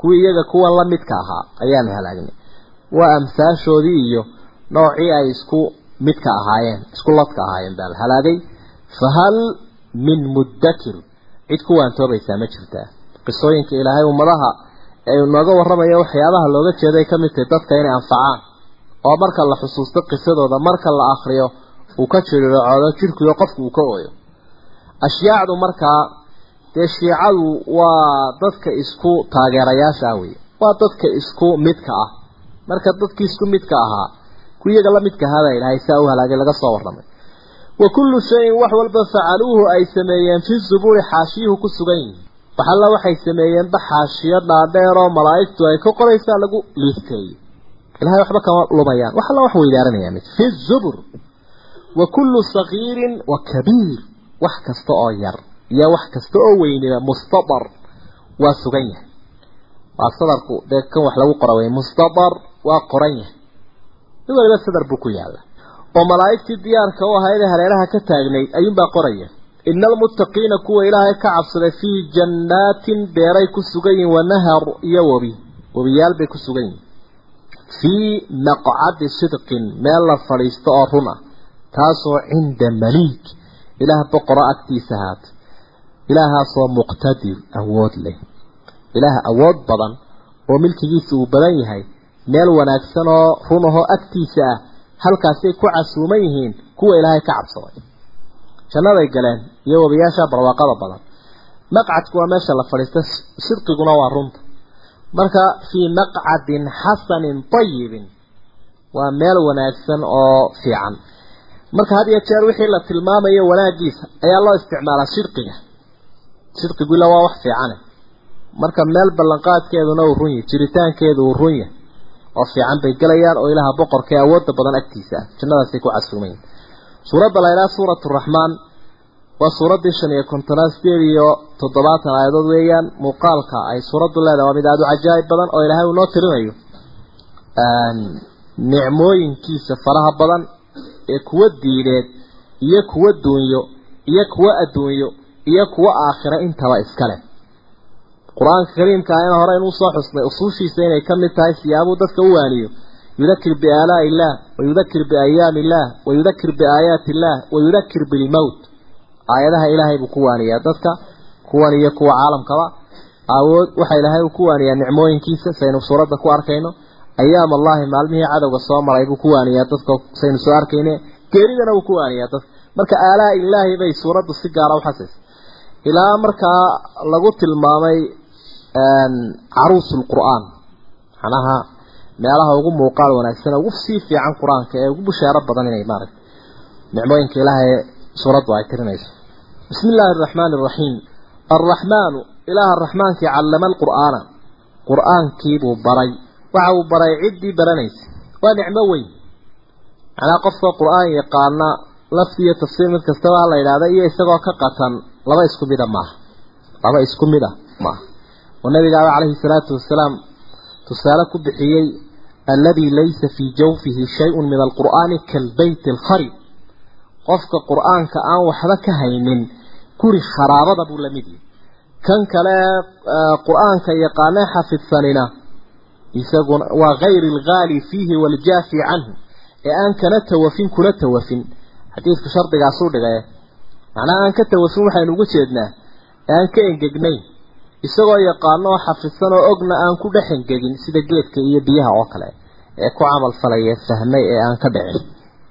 kuwii iyaga kuwan la midka ahaa ayaanu halaagnay waa amsaashoodii iyo noocii ay isku midka ahaayeen isku ladka ahaayeen baa la halaagay. Fahal min muddakir. Cid ku waantoobaysaa ma jirtaa qisooyinka ilaahay ummadaha ee nooga warramaya waxyaabaha looga jeeday ka mid tahay dadka inay anfacaan. Oo marka la xusuusto qisadooda marka la akriyo uu ka jiriracoodo jidhkuyo qofku uu ka ooyo. Ashyaacdu markaa dee shiicadu waa dadka isku taageerayaasha ah wey waa dadka isku midka ah. Marka dadkii isku midka ahaa ku iyaga la midka ahaa baa ilaahay saa u halaagay laga soo warramay wa kullu shayin wax walba facaluuhu ay sameeyeen fi zubuuri xaashiyuhu ku sugan yihiin waxalla waxay sameeyeen baxaashiyo dhaadheer oo malaa'igtu ay ka qoraysaa lagu liisteeyey ilahay waxba kama lumayaan. Wax alla wax weydaaranayaan fi zubur. Wa kullu sagiirin wa kabiir. Wax kasta oo yar iyo wax kasta oo weyniba mustadar oo malaa'igtii diyaarka u ahayd ee hareeraha ka taagnayd ayuunbaa qoraya. Ina almuttaqiina kuwa ilaahay ka cabsaday fii jannaatin beeray ku sugan yihiin wanahar iyo webi webiyaal bay ku sugan yihiin fii maqcadi sidqin meel la fadhiisto oo run ah taasoo cinda maliik. Ilaah boqoro agtiisa haata ilaahaasoo muqtadir awood leh. Ilaah awood badan oo milkigiisa uu badan yahay meel wanaagsan oo run ahoo agtiisa ah halkaasay ku casuuman yihiin kuwa ilaahay ka cabsaday jannaday galeen iyo wabayaasha barwaaqada badan. Maqcadku waa meesha la fadhiista sidqiguna waa runta. Marka fii maqcadin xasanin tayibin waa meel wanaagsan oo fiican. Marka had iyo jeer wixii la tilmaamayo wanaagiisa ayaa loo isticmaalaa sidqiga sidqigu ila waa wax fiicane marka meel ballanqaadkeeduna uu run yahay jiritaankeedu uu run yahay oo fiican bay gelayaan oo ilaaha boqorka ee awoodda badan agtiisa ah. Jannadaasay ku casuumayin suuradda la yidhaha suuratu raxmaan waa suuraddii shan iyo kontonaad sideed iyo toddobaatan aayadood weeyaan. Muuqaalka ay suuraddu leedahay waa mid aada u cajaa'ib badan oo ilaahay uu noo tirinayo. Nicmooyinkiisa faraha badan ee kuwa diineed iyo kuwa duunyo iyo kuwa adduunyo iyo kuwa aakhira intaba iskale qur'aanka kariimka ayna hore inuu soo xusnay usuushiisa inay ka mid tahay siyaabuu dadka u waaniyo. Yudakir biaalaa'i illaah wayudakir biayaami illaah wayudakir biaayaati illaah wayudakir bilmowt aayadaha ilaahay buu ku waaniyaa dadka kuwan iyo kuwa caalamkaba. Awood waxa ilaahay uu ku waaniyaa nicmooyinkiisa saynu suuradda ku arkayno. Ayaam allahi maalmihii cadowga soo maray buu ku waaniyaa dadka saynu soo arkayne geeridana wuu ku waaniyaa dadka. Marka aalaa ilaahi bay suuraddu si gaara u ilaa markaa lagu tilmaamay caruusul qur'aan. Macnaha meelaha ugu muuqaal wanaagsan ugu sii fiican qur'aanka ee ugu bushaaro badan inay maaragtay nicmooyinka ilaahay suuraddu ay tirinayso. Bismi illaahi araxmaani araxiim alraxmaanu ilaaha raxmaankii callama alqur'aana. Qur'aankiibuu baray. Waxa uu baray ciddii baranaysa. Waa nicmo weyn. Macnaha qofka qur'aan yaqaana lafti iyo tafsiir mid kastaba la yidhaahda iyo isagoo ka qatan laba isku mida maaha. Laba isku mid ah maaha oo nabigaaba calayhi salaatu wasalaam tusaale ku bixiyey alladii laysa fii jawfihi shay-un min alqur'aani kaalbeyti alkharib qofka qur'aanka aan waxba ka haynin guri kharaabada buu la mid yahay. Kan kale qur'aanka yaqaanee xafidsanina isaguna waa gayri alghaali fiihi waaljaafi canhu ee aan kana tawafin kuna tawafin. Xadiidku shardigaasuu dhigay. Macnaha aan ka tawafin waxaynu ugu jeednaa ee aan ka engegnayn isagoo yaqaano oo xafidsan oo ogna aan ku dhex engegin sida geedka iyo biyaha oo kale ee ku camal falaya fahmay ee aan ka dhicin.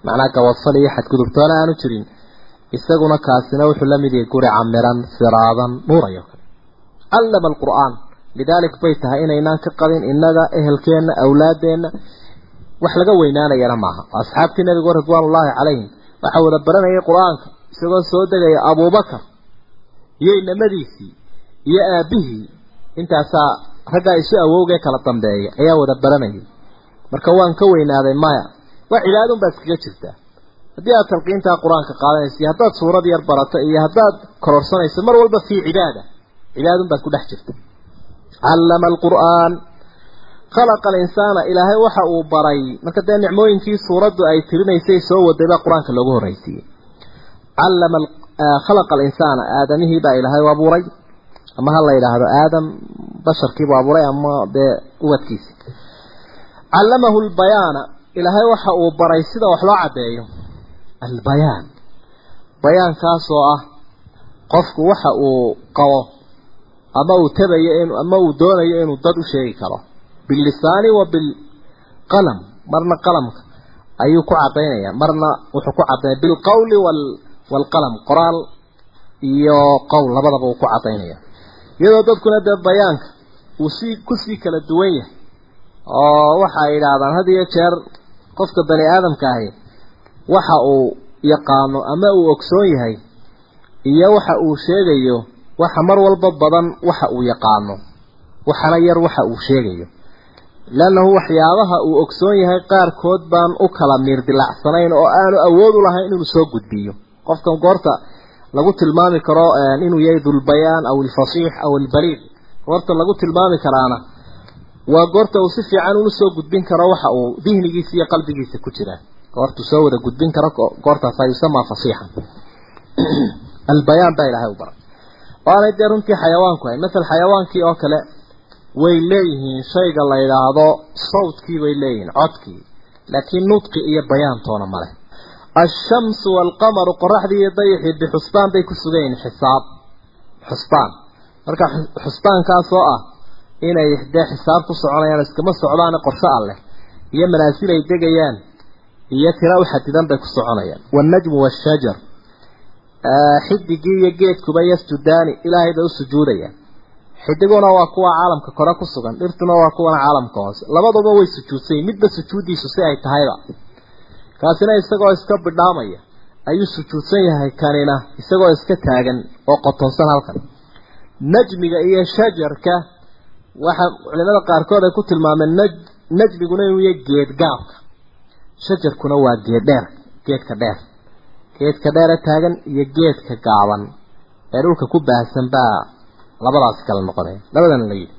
Macnaha gabadfal iyo xadgudubtoona aanu jirin. Isaguna kaasina wuxuu la mid yahay guri camiran siraadan nuurayo kale. Callama alqur'aan. Lidaalik bay tahay inaynaan ka qabin innaga ehelkeenna awlaadeenna. Wax laga weynaanayana maaha. Asxaabtii nabigu ridwaanullaahi calayhim waxaa wada baranayay qur'aanka isagoo soo degaya abuubakar. Iyo inamadiisii iyo aabihii intaasaa raggaa isu awowgee kala dambeeya ayaa wada baranayay. Marka waan ka weynaaday maya waa cibaadun baa iskaga jirtaa haddii aad talqiintaa qur'aanka qaadanaysa iyo haddaad suurad yar barato iyo haddaad kororsanayso mar walba fii cibaada cibaadun baad ku dhex jirta. Callama alqur'aan. Khalaqa alinsaana ilaahay waxa uu baray. Marka dee nicmooyinkii suuraddu ay tirinaysay soo waday baa qur'aanka loogu horraysiiyey. Callama khalaqa alinsaana aadamihii baa ilaahay u abuuray ama ha la yidhaahdo aadam basharkiibuu abuuray ama dee ubadkiisi callamahu lbayaana ilaahay waxa uu baray sida wax loo caddeeyo. Albayaan. Bayaankaasoo ah qofku waxa uu qabo ama uu tabayo in ama uu doonayo inuu dad u sheegi karo. Billisaani wa bilqalam. Marna qalamka ayuu ku caddaynaya marna wuxuu ku caddaynaya bilqawli wal walqalam. Qoraal iyo qowl labadaba uu ku caddaynaya iyadoo dadkuna dee bayaanka uu sii ku sii kala duwan yahay oo waxa ay yidhaahdaan had iyo jeer qofka bani aadamka ahi waxa uu yaqaano ama uu ogsoon yahay iyo waxa uu sheegayo waxa mar walba badan waxa uu yaqaano waxana yar waxa uu sheegayo. Lannahu waxyaabaha uu ogsoon yahay qaarkood baan u kala miir dilacsanayn oo aanu awood u lahayn inuu soo gudbiyo. Qofkan goorta lagu tilmaami karo inuu yahay dulbayaan aw ilfasiix aw ilbaliiq goorta lagu tilmaami karaana waa goorta uu si fiican unu gudbin karo waxa uu dihnigiisa iyo qalbigiisa ku jira goortuu soo wada gudbin karo goortaasa yusamaa fasiixan. Albayaan baa ilaahay u baray. Waanay dee runtii xayawaanku hay masal xayawaankii oo kale way leeyihiin shayga la yidhaahdo sawtkii bay leeyihiin codkii. Laakiin nudqi iyo bayaantoona male ashamsu waalqamaru qoraxdii iyo dayixii bixusbaan bay ku sugan yihiin xisaab. Xusbaan marka xusbaankaasoo ah inay dee xisaab ku soconayaan iskama socdaane qorshe alleh iyo manaasil ay degayaan iyo tira u bay ku soconayaan. Waalnajmu waashajar xidigii iyo geedkuba yasjudaani ilaahay bay u sujuudayaan. Xidiguna waa kuwa caalamka kore ku sugan dhirtuna waa kuwana caalamka hoose. Labaduba way sujuudsan midba sujuuddiisu si ay tahayba kaasina isagoo iska bidhaamaya ayuu sujuudsan yahay kanina isagoo iska taagan oo qotonsan halkan. Najmiga iyo shajarka waxa culimada qaarkood ay ku tilmaameen naj najmiguna inuu yahay geed gaabka. Shajarkuna waa geed dheer geedka dheer. Geedka dheere taagan iyo geedka gaaban ee dhulka ku baahsan baa labadaas kala noqonaya labadana la yidhi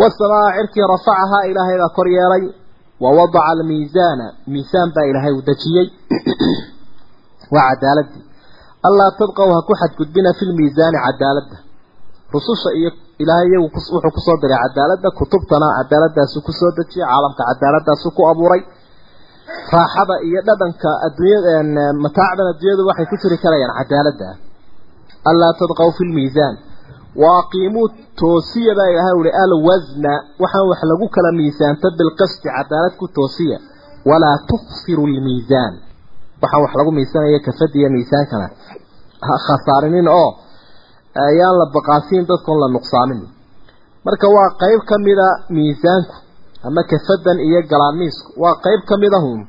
wasamaa cirkii rafacahaa ilaahay baa kor yeelay wa wadaca almiisaana miisaan baa ilaahay u dejiyey waa cadaaladii allaa tadqaw ha ku xadgudbina fi lmiisaani cadaaladda rususha iyo ilaahay iyagu wuxuu ku soo diray cadaaladda kutubtana cadaaladaasu ku soo dejiyay caalamka cadaaladaasu ku abuuray raaxada iyo dhadhanka adduunyada mataacdan adduunyadu waxay ku jiri karayaan cadaaladda allaa tadqaw fi lmiisaan waaqiimuu toosiya baa ilaahay uhi alwasna waxaan wax lagu kala miisaanta bilqasti cadaalad ku toosiya. Walaa tuksiru lmiisaan waxaan wax lagu miisanaya kafadiya miisaankana. Ha khasaarinin oo ayaan la baqaasiin dadkon la nuqsaamin. Marka waa qayb ka mida miisaanku ama kafadan iyo galaamiisku waa qayb ka mid ahun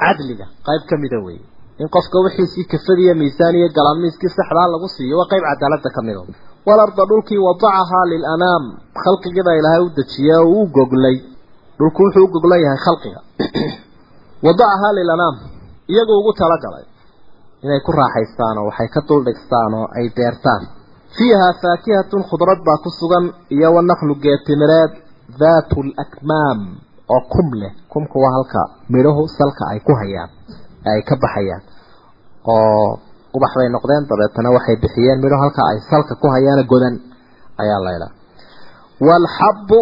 cadliga qayb ka mida weeye in qofka wixiisii kafadiya miisaan iyo galaamiiskii saxdaa lagu siiyo waa qayb cadaaladda ka mida walarda dhulkii wadacahaa lilanaam khalqigiibaa ilaahay u dejiyey oo uu goglay. Dhulku wuxuu u goglan yahay khalqiga. Wadacahaa lilanaam iyagu ugu talagalay inay ku raaxaystaan oo waxay ka duldhigstaan oo ay beertaan. Fiihaa faakihatun khudrad baa ku sugan iyo wanaklu geetimireed daatu lakmaam oo kum leh. Kumka waa halka midhahu salka ay ku hayaan ay ka baxayaan. Oo ubax bay noqdeen dabeetana waxay bixiyeen midho halka ay salka ku hayaan godan ayaa laydhaa waalxabbu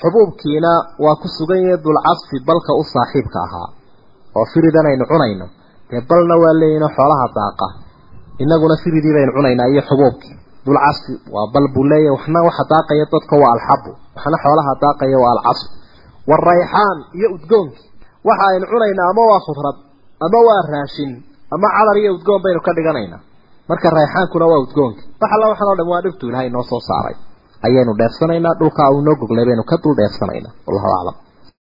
xubuubkiina waa ku sugan yahay dulcasfi balka u saaxiibka ahaa. Oo firidan aynu cunayno. Dee balna waa leeyihiin xoolaha daaqa. Inaguna firidii baynu cunaynaa iyo xubuubkii. Dulcasfi waa bal buu leeyahay. Waxna waxa daaqaya dadka waa alxabu waxna xoolaha daaqaya waa alcasf waarayxaan iyo udgoonkii waxa aynu cunaynaa ama waa khudrad ama waa raashin. Ama cadar iyo udgoon baynu ka dhiganaynaa. Marka rayxaankuna waa udgoonki wax alla waxaan o dham waa dhirtu ilahay noo soo saaray. Ayaynu dheefsanaynaa dhulkaa uu noo goglay baynu ka dul dheefsanaynaa. Wallahu aclam